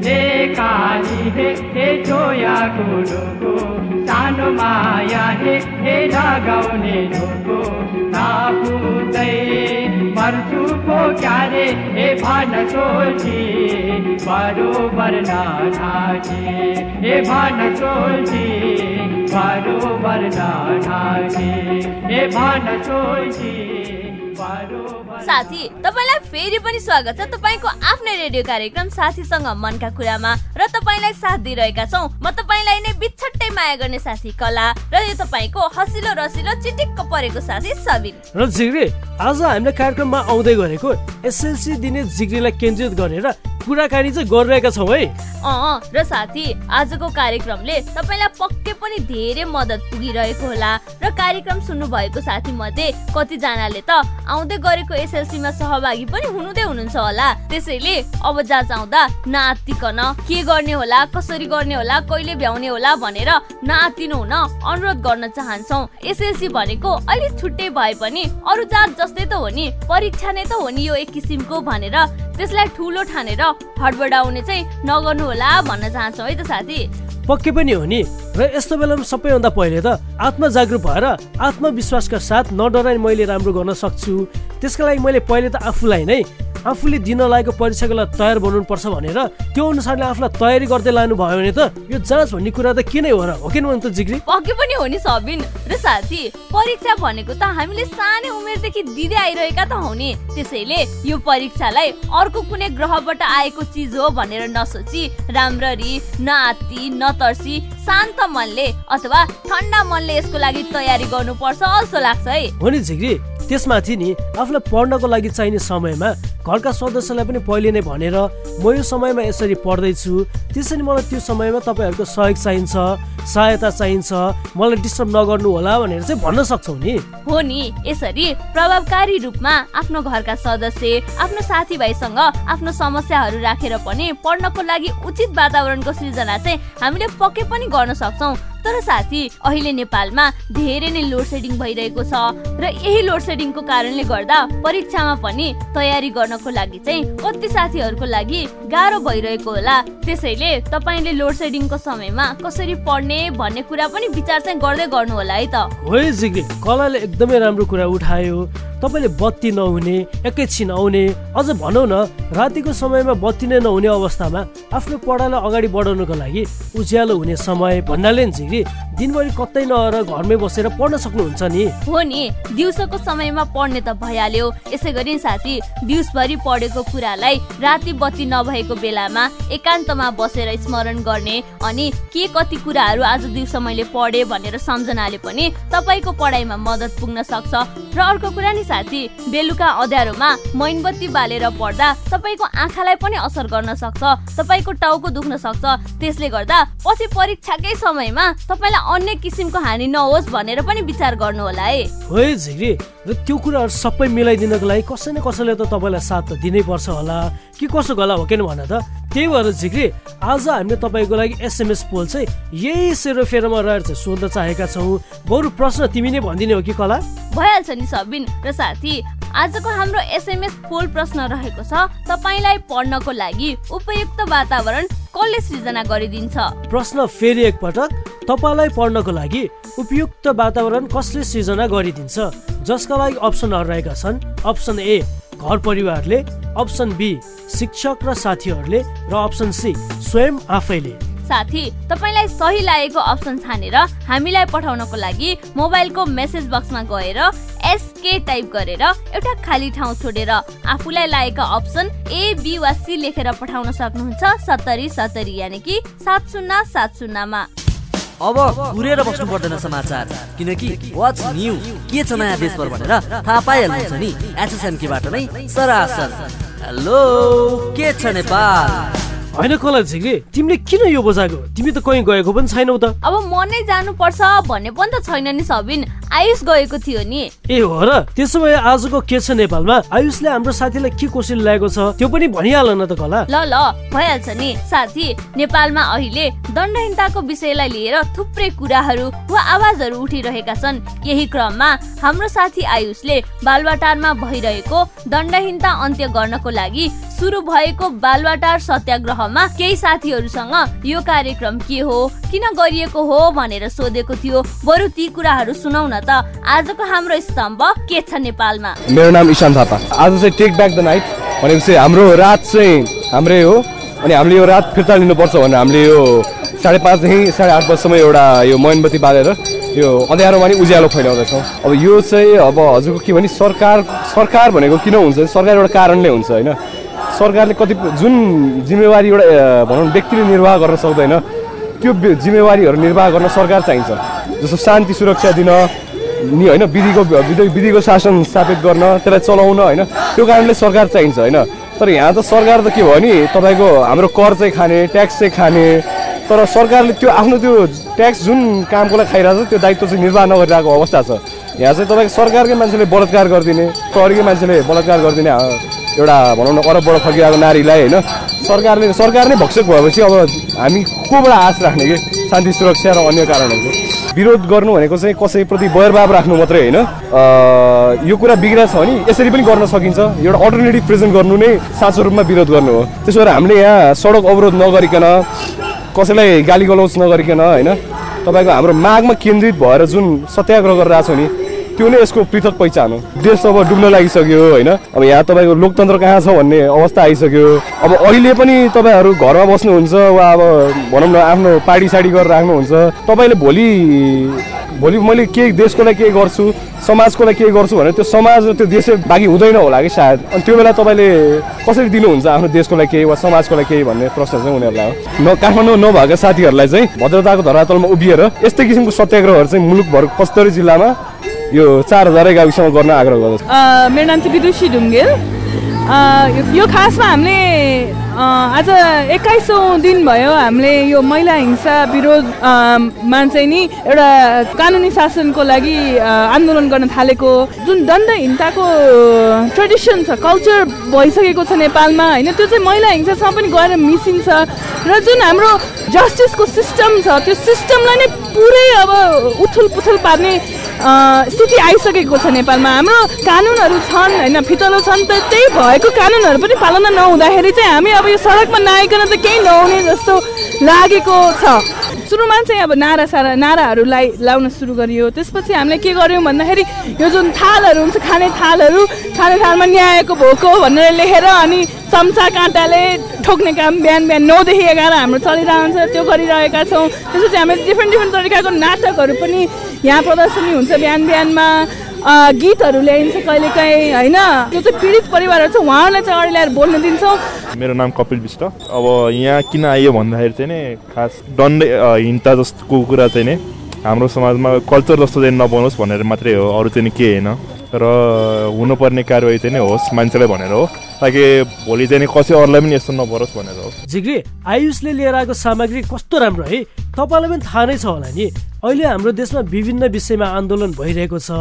काली हे हे जोया गुरुको सानो माया हे हे लगाउने ढोको नापुदै मर्छुको क्यारे हे भन सोल्ची बरोबर न ढाके हे भन सोल्ची बरोबर न ढाके हे भन सोल्ची बरोबर साथी तपाईँलाई फेरि पनि स्वागत छ तपाईँको आफ्नै रेडियो कार्यक्रम साथीसँग मनका कुरामा। र तपाईँलाई साथ दिइरहेका छौँ। म तपाईँलाई नै बिछट्टै माया गर्ने साथी कला र यो तपाईँको हसिलो रसिलो चिटिक्क परेको साथी सबिन। र जिग्री आज हामीले कार्यक्रममा आउँदै गरेको एसएलसी दिने जिग्रीलाई केन्द्रित गरेर कुराकानी चाहिँ गरिरहेका छौँ है। अँ र साथी आजको कार्यक्रमले तपाईँलाई पक्कै पनि धेरै मद्दत पुगिरहेको होला। र कार्यक्रम सुन्नु भएको साथी मध्ये कतिजनाले त आउँदै गरेको एसएलसीमा सहभागी पनि हुनुहुँदै हुनुहुन्छ होला। त्यसैले अब जाँच आउँदा नआत्तिकन के गर्ने होला कसरी गर्ने होला कहिले भ्याउने होला भनेर नआत्तिनु हुन अनुरोध गर्न चाहन्छौ। एसएलसी भनेको अलिक छुट्टै भए पनि अरू जात जस्तै त हो नि परीक्षा नै त हो नि यो एक किसिमको भनेर त्यसलाई ठुलो ठानेर हडबडाउने चाहिँ नगर्नु होला भन्न चाहन्छौ है त साथी। पक्कै पनि हो नि? र यस्तो बेलामा सबैभन्दा पहिले त आत्म जागरुक भएर आत्मविश्वासका साथ नडराइ मैले राम्रो गर्न सक्छु। त्यसका लागि मैले पहिले त आफूलाई नै आफूले दिन लागेको परीक्षाको लागि तयार बनाउनुपर्छ भनेर त्यो अनुसारले आफूलाई तयारी गर्दै लानु भयो भने त यो जाँच भन्ने कुरा त के नै हो र हो कि त जिग्री? पक्कै पनि हो नि सबिन। र साथी परीक्षा भनेको त हामीले सानै उमेरदेखि दिँदै आइरहेका त हौ नि। त्यसैले यो परीक्षालाई अर्को कुनै ग्रहबाट आएको चिज हो भनेर नसोची राम्ररी नआत्ती नतर्सी शान्त मनले अथवा ठन्डा मनले यसको लागि तयारी गर्नुपर्छ जस्तो लाग्छ है। हो नि झिग्री त्यसमाथि नि आफूलाई पढ्नको लागि चाहिने समयमा घरका सदस्यलाई पनि पहिले नै भनेर म यो समयमा यसरी पढ्दैछु। त्यसरी मलाई त्यो समयमा तपाईँहरूको सहयोग चाहिन्छ सहायता चाहिन्छ। मलाई डिस्टर्ब नगर्नु होला भनेर चाहिँ भन्न सक्छौ नि? हो नि यसरी प्रभावकारी रूपमा आफ्नो घरका सदस्य आफ्नो साथीभाइसँग आफ्नो समस्याहरू राखेर पनि पढ्नको लागि उचित वातावरणको सृजना चाहिँ हामीले पक्कै पनि गर्न सक्छौँ। तर साथी अहिले नेपालमा धेरै नै लोड सेडिङ भइरहेको छ र यही लोड सेडिङको कारणले गर्दा परीक्षामा पनि तयारी गर्नको लागि चाहिँ कति साथीहरूको लागि गाह्रो भइरहेको होला। त्यसैले तपाईँले लोड सेडिङको समयमा कसरी पढ्ने भन्ने कुरा पनि विचार चाहिँ गर्दै गर्नु होला है त। कलाले एकदमै राम्रो कुरा उठायो। तपाईँले बत्ती नहुने एकैछिन आउने अझ भनौँ न रातिको समयमा बत्ती नै नहुने अवस्थामा आफ्नो पढाइलाई अगाडि बढाउनुको लागि उज्यालो हुने समय भन्नाले झिग्री दिनभरि कतै नआएर घरमै बसेर पढ्न सक्नुहुन्छ नि। हो नि दिउँसोको समयमा पढ्ने त भइहाल्यो। यसै गरी साथी दिउँसभरि पढेको कुरालाई राति बत्ती नभएको बेलामा एकान्तमा बसेर स्मरण गर्ने अनि के कति कुराहरू आज दिउँसो मैले पढेँ भनेर सम्झनाले पनि तपाईँको पढाइमा मद्दत पुग्न सक्छ र अर्को कुरा नि साथी बेलुका अँध्यारोमा मैनबत्ती बालेर पढ्दा तपाईँको आँखालाई पनि असर गर्न सक्छ तपाईँको टाउको दुख्न सक्छ। त्यसले गर्दा पछि परीक्षाकै समयमा तपाईँलाई अन्य किसिमको हानि नहोस् भनेर पनि विचार गर्नु होला है र त्यो कुराहरू सबै मिलाइदिनको लागि कसै न कसैले त तपाईँलाई साथ त दिनै पर्छ होला। के कसो गला हो किन भन त? त्यही भएर झिग्री आज हामीले तपाईँको लागि एसएमएस पोल चाहिँ यही सेरोफेरोमा रहेर चाहिँ सोध्न चाहेका छौँ। बरु प्रश्न तिमी नै भनिदिने हो कि कला? भइहाल्छ नि सबिन र साथी आजको हाम्रो एसएमएस पोल प्रश्न रहेको छ तपाईँलाई पढ्नको लागि उपयुक्त वातावरण कसले सृजना गरिदिन्छ? प्रश्न फेरि एकपटक तपाईँलाई पढ्नको लागि उपयुक्त वातावरण कसले सृजना गरिदिन्छ? जसका लागि अप्सनहरू रहेका छन् अप्सन ए घर परिवारले अप्सन बी शिक्षक र साथीहरूले र अप्सन सी स्वयं आफैले। साथी तपाईँलाई सही लागेको अप्सन छानेर हामीलाई पठाउनको लागि मोबाइलको मेसेज बक्समा गएर एसके टाइप गरेर एउटा खाली ठाउँ छोडेर आफूलाई लागेका अप्सन ए बी वा सी लेखेर पठाउन सक्नुहुन्छ सत्तरी सत्तरी यानि कि सात शून्य सात शून्यमा। अब घुरेर बस्नु पर्दैन समाचार किनकि वाच न्यू के छ नयाँ देशभर भनेर थाहा पाइहाल्नुहुन्छ नि एसएसएमकीबाट नै सरासर। हेलो के छ नेपाल? होइन कला झिग्री तिमीले किन यो बजाएको? तिमी त कहीँ गएको पनि छैनौ त। अब म नै जानुपर्छ भन्ने पनि त छैन नि सबिन। आयुष गएको थियो नि। ए हो र त्यसो भए आजको के छ नेपालमा? आयुषले हाम्रो साथीलाई के कोसिल लागेको छ? त्यो पनि भनिहाल न त कला। ल ल भइहाल्छ नि। साथी नेपालमा अहिले दण्डहीनताको विषयलाई लिएर थुप्रै कुराहरू वा आवाजहरू उठिरहेका छन्। यही क्रममा हाम्रो साथी आयुषले बालवाटारमा भइरहेको दण्डहीनता अन्त्य गर्नको लागि सुरु भएको बालवाटार सत्याग्रहमा केही साथीहरूसँग यो कार्यक्रम के हो किन गरिएको हो भनेर सोधेको थियो। बरु ती कुराहरू सुनौ न त आजको हाम्रो स्तम्भ के छ नेपालमा? मेरो नाम ईशान थापा। आज चाहिँ टेक ब्याक द नाइट भनेपछि हाम्रो रात चाहिँ हाम्रै हो अनि हामीले यो रात फिर्ता लिनुपर्छ भनेर हामीले यो साढे पाँचदेखि साढे आठ बजीसम्म एउटा यो मोमबत्ती बालेर यो अँध्यारोमा नि उज्यालो फैलाउँदैछौँ। अब यो चाहिँ अब हजुरको के भने सरकार सरकार भनेको किन हुन्छ? सरकार एउटा कारणले हुन्छ होइन? सरकारले कति जुन जिम्मेवारी एउटा भनौँ व्यक्तिले निर्वाह गर्न सक्दैन त्यो जिम्मेवारीहरू निर्वाह गर्न सरकार चाहिन्छ। जस्तो शान्ति सुरक्षा दिन नि होइन विधिको विधि विधिको शासन स्थापित गर्न त्यसलाई चलाउन होइन त्यो कारणले सरकार चाहिन्छ होइन। तर यहाँ त सरकार त के भयो नि तपाईँको हाम्रो कर चाहिँ खाने ट्याक्स चाहिँ खाने तर सरकारले त्यो आफ्नो त्यो ट्याक्स जुन कामको लागि खाइरहेको छ त्यो दायित्व चाहिँ निर्वाह नगरिरहेको अवस्था छ। यहाँ चाहिँ तपाईँको सरकारकै मान्छेले बलात्कार गरिदिने प्रहरीकै मान्छेले बलात्कार गरिदिने एउटा भनौँ न अरबबाट फर्किरहेको नारीलाई होइन सरकारले सरकार नै भक्षक भएपछि अब हामी कोबाट आश राख्ने कि? शान्ति सुरक्षा र अन्य कारणहरू। विरोध गर्नु भनेको चाहिँ कसैप्रति बैरभाव राख्नु मात्रै होइन। यो कुरा बिग्रिएको छ भने यसरी पनि गर्न सकिन्छ। एउटा अल्टरनेटिभ प्रेजेन्ट गर्नु नै साँचो रूपमा विरोध गर्नु हो। त्यसो भएर हामीले यहाँ सडक अवरोध नगरिकन कसैलाई गाली गलौज नगरिकन होइन तपाईँको हाम्रो मागमा केन्द्रित भएर जुन सत्याग्रह गरिरहेको छौँ नि त्यो नै यसको पृथक पहिचान हो। देश अब डुब्न लागिसक्यो होइन? अब यहाँ तपाईँको लोकतन्त्र कहाँ छ भन्ने अवस्था आइसक्यो। अब अहिले पनि तपाईँहरू घरमा बस्नुहुन्छ वा अब भनौँ न आफ्नो पार्टी साडी गरेर राख्नुहुन्छ। तपाईँले भोलि भोलि मैले के देशको लागि के गर्छु समाजको लागि के गर्छु भने त्यो समाज र त्यो देश बाँकी हुँदैन होला कि सायद? अनि त्यो बेला तपाईँले कसरी दिनुहुन्छ आफ्नो देशको लागि केही वा समाजको लागि केही भन्ने प्रश्न चाहिँ उनीहरूलाई न काठमाडौँ नभएका साथीहरूलाई चाहिँ भद्रताको धरातलमा उभिएर यस्तै किसिमको सत्याग्रहहरू चाहिँ मुलुकभर पस्तरी जिल्लामा यो चार हजारै गाविसमा गर्न आग्रह गर्दछु। मेरो नाम चाहिँ विदुषी ढुङ्गेल यो- खासमा हामीले आज एक्काइसौँ दिन भयो हामीले यो महिला हिंसा विरोध अ, मा चाहिँ नि एउटा कानुनी शासनको लागि आन्दोलन गर्न थालेको। जुन दण्डहीनताको ट्रेडिसन छ कल्चर भइसकेको छ नेपालमा होइन त्यो चाहिँ महिला हिंसासँग पनि गएर मिसिन्छ र जुन हाम्रो जस्टिसको सिस्टम छ त्यो सिस्टमलाई नै पुरै अब उथुल पुथुल पार्ने स्थिति आइसकेको छ नेपालमा। हाम्रो कानुनहरू छन् होइन फितलो छन् त त्यही भएको कानुनहरू पनि पालना नहुँदाखेरि चाहिँ हामी अब यो सडकमा नआइकन त केही नहुने जस्तो लागेको छ। सुरुमा चाहिँ अब नारा सारा नाराहरूलाई लाउन सुरु गरियो। त्यसपछि हामीले के गर्यौँ भन्दाखेरि यो जुन थालहरू हुन्छ खाने थालहरू खाने थालमा न्यायको भोको भनेर लेखेर अनि चम्चा काँटाले ठोक्ने काम बिहान बिहान नौदेखि एघार हाम्रो चलिरहन्छ त्यो गरिरहेका छौँ। त्यसपछि हामीले डिफ्रेन्ट डिफ्रेन्ट तरिकाको नाटकहरू पनि यहाँ प्रदर्शनी हुन्छ बिहान बिहानमा। गीतहरू ल्याइन्छ कहिलेकाहीँ होइन? त्यो चाहिँ पीडित परिवारहरू छ उहाँहरूलाई चाहिँ अगाडि ल्याएर बोल्न दिन्छौँ। मेरो नाम कपिल विष्ट। अब यहाँ किन आइयो भन्दाखेरि चाहिँ नि खास दण्ड अ, हिंसा जस्तोको कुरा चाहिँ नि हाम्रो समाजमा कल्चर जस्तो चाहिँ नबनोस् भनेर मात्रै हो अरू चाहिँ नि के होइन। र हुनुपर्ने कारवाही चाहिँ नि होस् मान्छेलाई भनेर हो। ताकि भोलि चाहिँ नि कसै अरूलाई पनि यस्तो नपरोस् भनेर हो। जिग्री आयुषले लिएर आएको सामग्री कस्तो राम्रो है? तपाईँलाई पनि थाहा नै छ होला नि। अहिले हाम्रो देशमा विभिन्न विषयमा आन्दोलन भइरहेको छ।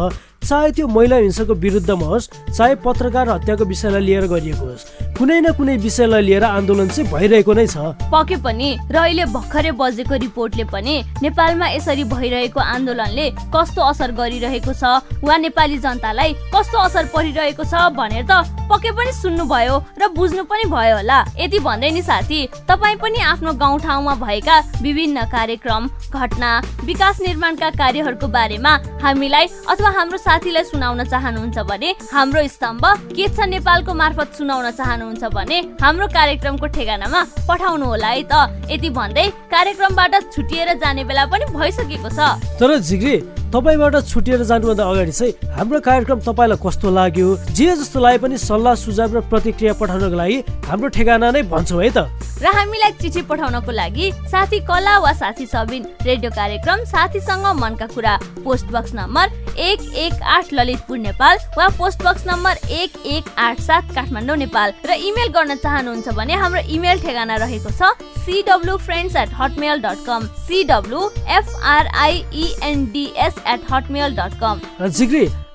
चाहे त्यो महिला हिंसाको विरुद्धमा होस् चाहे पत्रकार हत्याको विषयलाई लिएर गरिएको होस् कुनै न कुनै विषयलाई लिएर आन्दोलन चाहिँ भइरहेको नै छ। पके पनि र अहिले भर्खरै बजेको रिपोर्टले पनि नेपालमा यसरी भइरहेको आन्दोलनले कस्तो असर गरिरहेको छ वा नेपाली जनतालाई कस्तो असर परिरहेको छ भनेर त पक्कै पनि सुन्नुभयो र बुझ्नु पनि भयो होला। यति भन्दै नि साथी तपाईँ पनि आफ्नो गाउँठाउँमा भएका विभिन्न कार्यक्रम घटना विकास निर्माणका कार्यहरूको बारेमा हामीलाई अथवा हाम्रो साथीलाई सुनाउन चाहनुहुन्छ भने हाम्रो स्तम्भ के छ नेपालको मार्फत सुनाउन चाहनुहुन्छ भने हाम्रो कार्यक्रमको ठेगानामा पठाउनु होला है त। यति भन्दै कार्यक्रमबाट छुटिएर जाने बेला पनि भइसकेको छ। तर जिग्री तपाईँबाट छुटिएर जानुभन्दा अगाडि चाहिँ हाम्रो कार्यक्रम तपाईँलाई कस्तो लाग्यो? जे जस्तो लागे पनि सल्लाह सुझाव र प्रतिक्रिया पठाउनको लागि हाम्रो ठेगाना नै भन्छौँ है त। र हामीलाई चिठी पठाउनको लागि साथी कला वा साथी सबिन रेडियो कार्यक्रम साथीसँग मनका कुरा। पोस्ट बक्स नम्बर एक एक आठ ललितपुर नेपाल वा पोस्ट बक्स नम्बर एक एक आठ सात काठमाडौँ नेपाल र इमेल गर्न चाहनुहुन्छ भने हाम्रो इमेल ठेगाना रहेको छ CW friends at Hotmail dot com सिडब्लु एफआरआइइएनडिएस at Hotmail dot com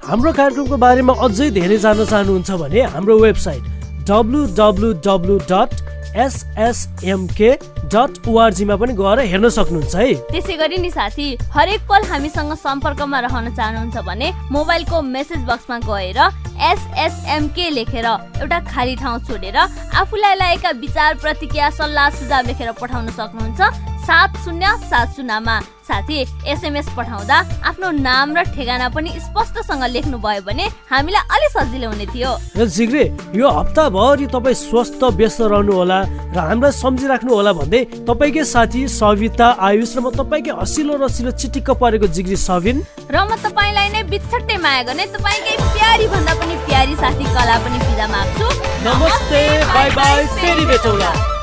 हाम्रो कार्यक्रमको बारेमा अझै धेरै जान्न चाहनुहुन्छ भने हाम्रो website W W W dot SSMK dot पनि गएर हेर्न सक्नुहुन्छ है। त्यसै गरी नि साथी हरेक पल हामीसँग सम्पर्कमा रहन चाहनुहुन्छ भने मोबाइलको मेसेज बक्समा गएर एसएसएमके लेखेर एउटा खाली ठाउँ छोडेर आफूलाई लागेका विचार प्रतिक्रिया सल्लाह सुझाव लेखेर पठाउन सक्नुहुन्छ। सात शून्य सात शून्यमा साथी एसएमएस पठाउँदा आफ्नो नाम र ठेगाना पनि स्पष्टसँग लेख्नु भयो भने हामीलाई अलि सजिलो हुने थियो। र जिग्रे यो हप्ताभरि तपाईँ स्वस्थ व्यस्त रहनु होला र हामीलाई सम्झिराख्नु होला भन्दै तपाईँकै साथी सविता आयुष र म तपाईँकै हसिलो रसिलो चिटिक्क परेको जिग्री सबिन र म तपाईँलाई नै बिछट्टै माया गर्ने तपाईँकै प्यारी भन्दा पनि प्यारी साथी कला पनि बिदा माग्छु। नमस्ते बाई बाई फेरि भेटौँला।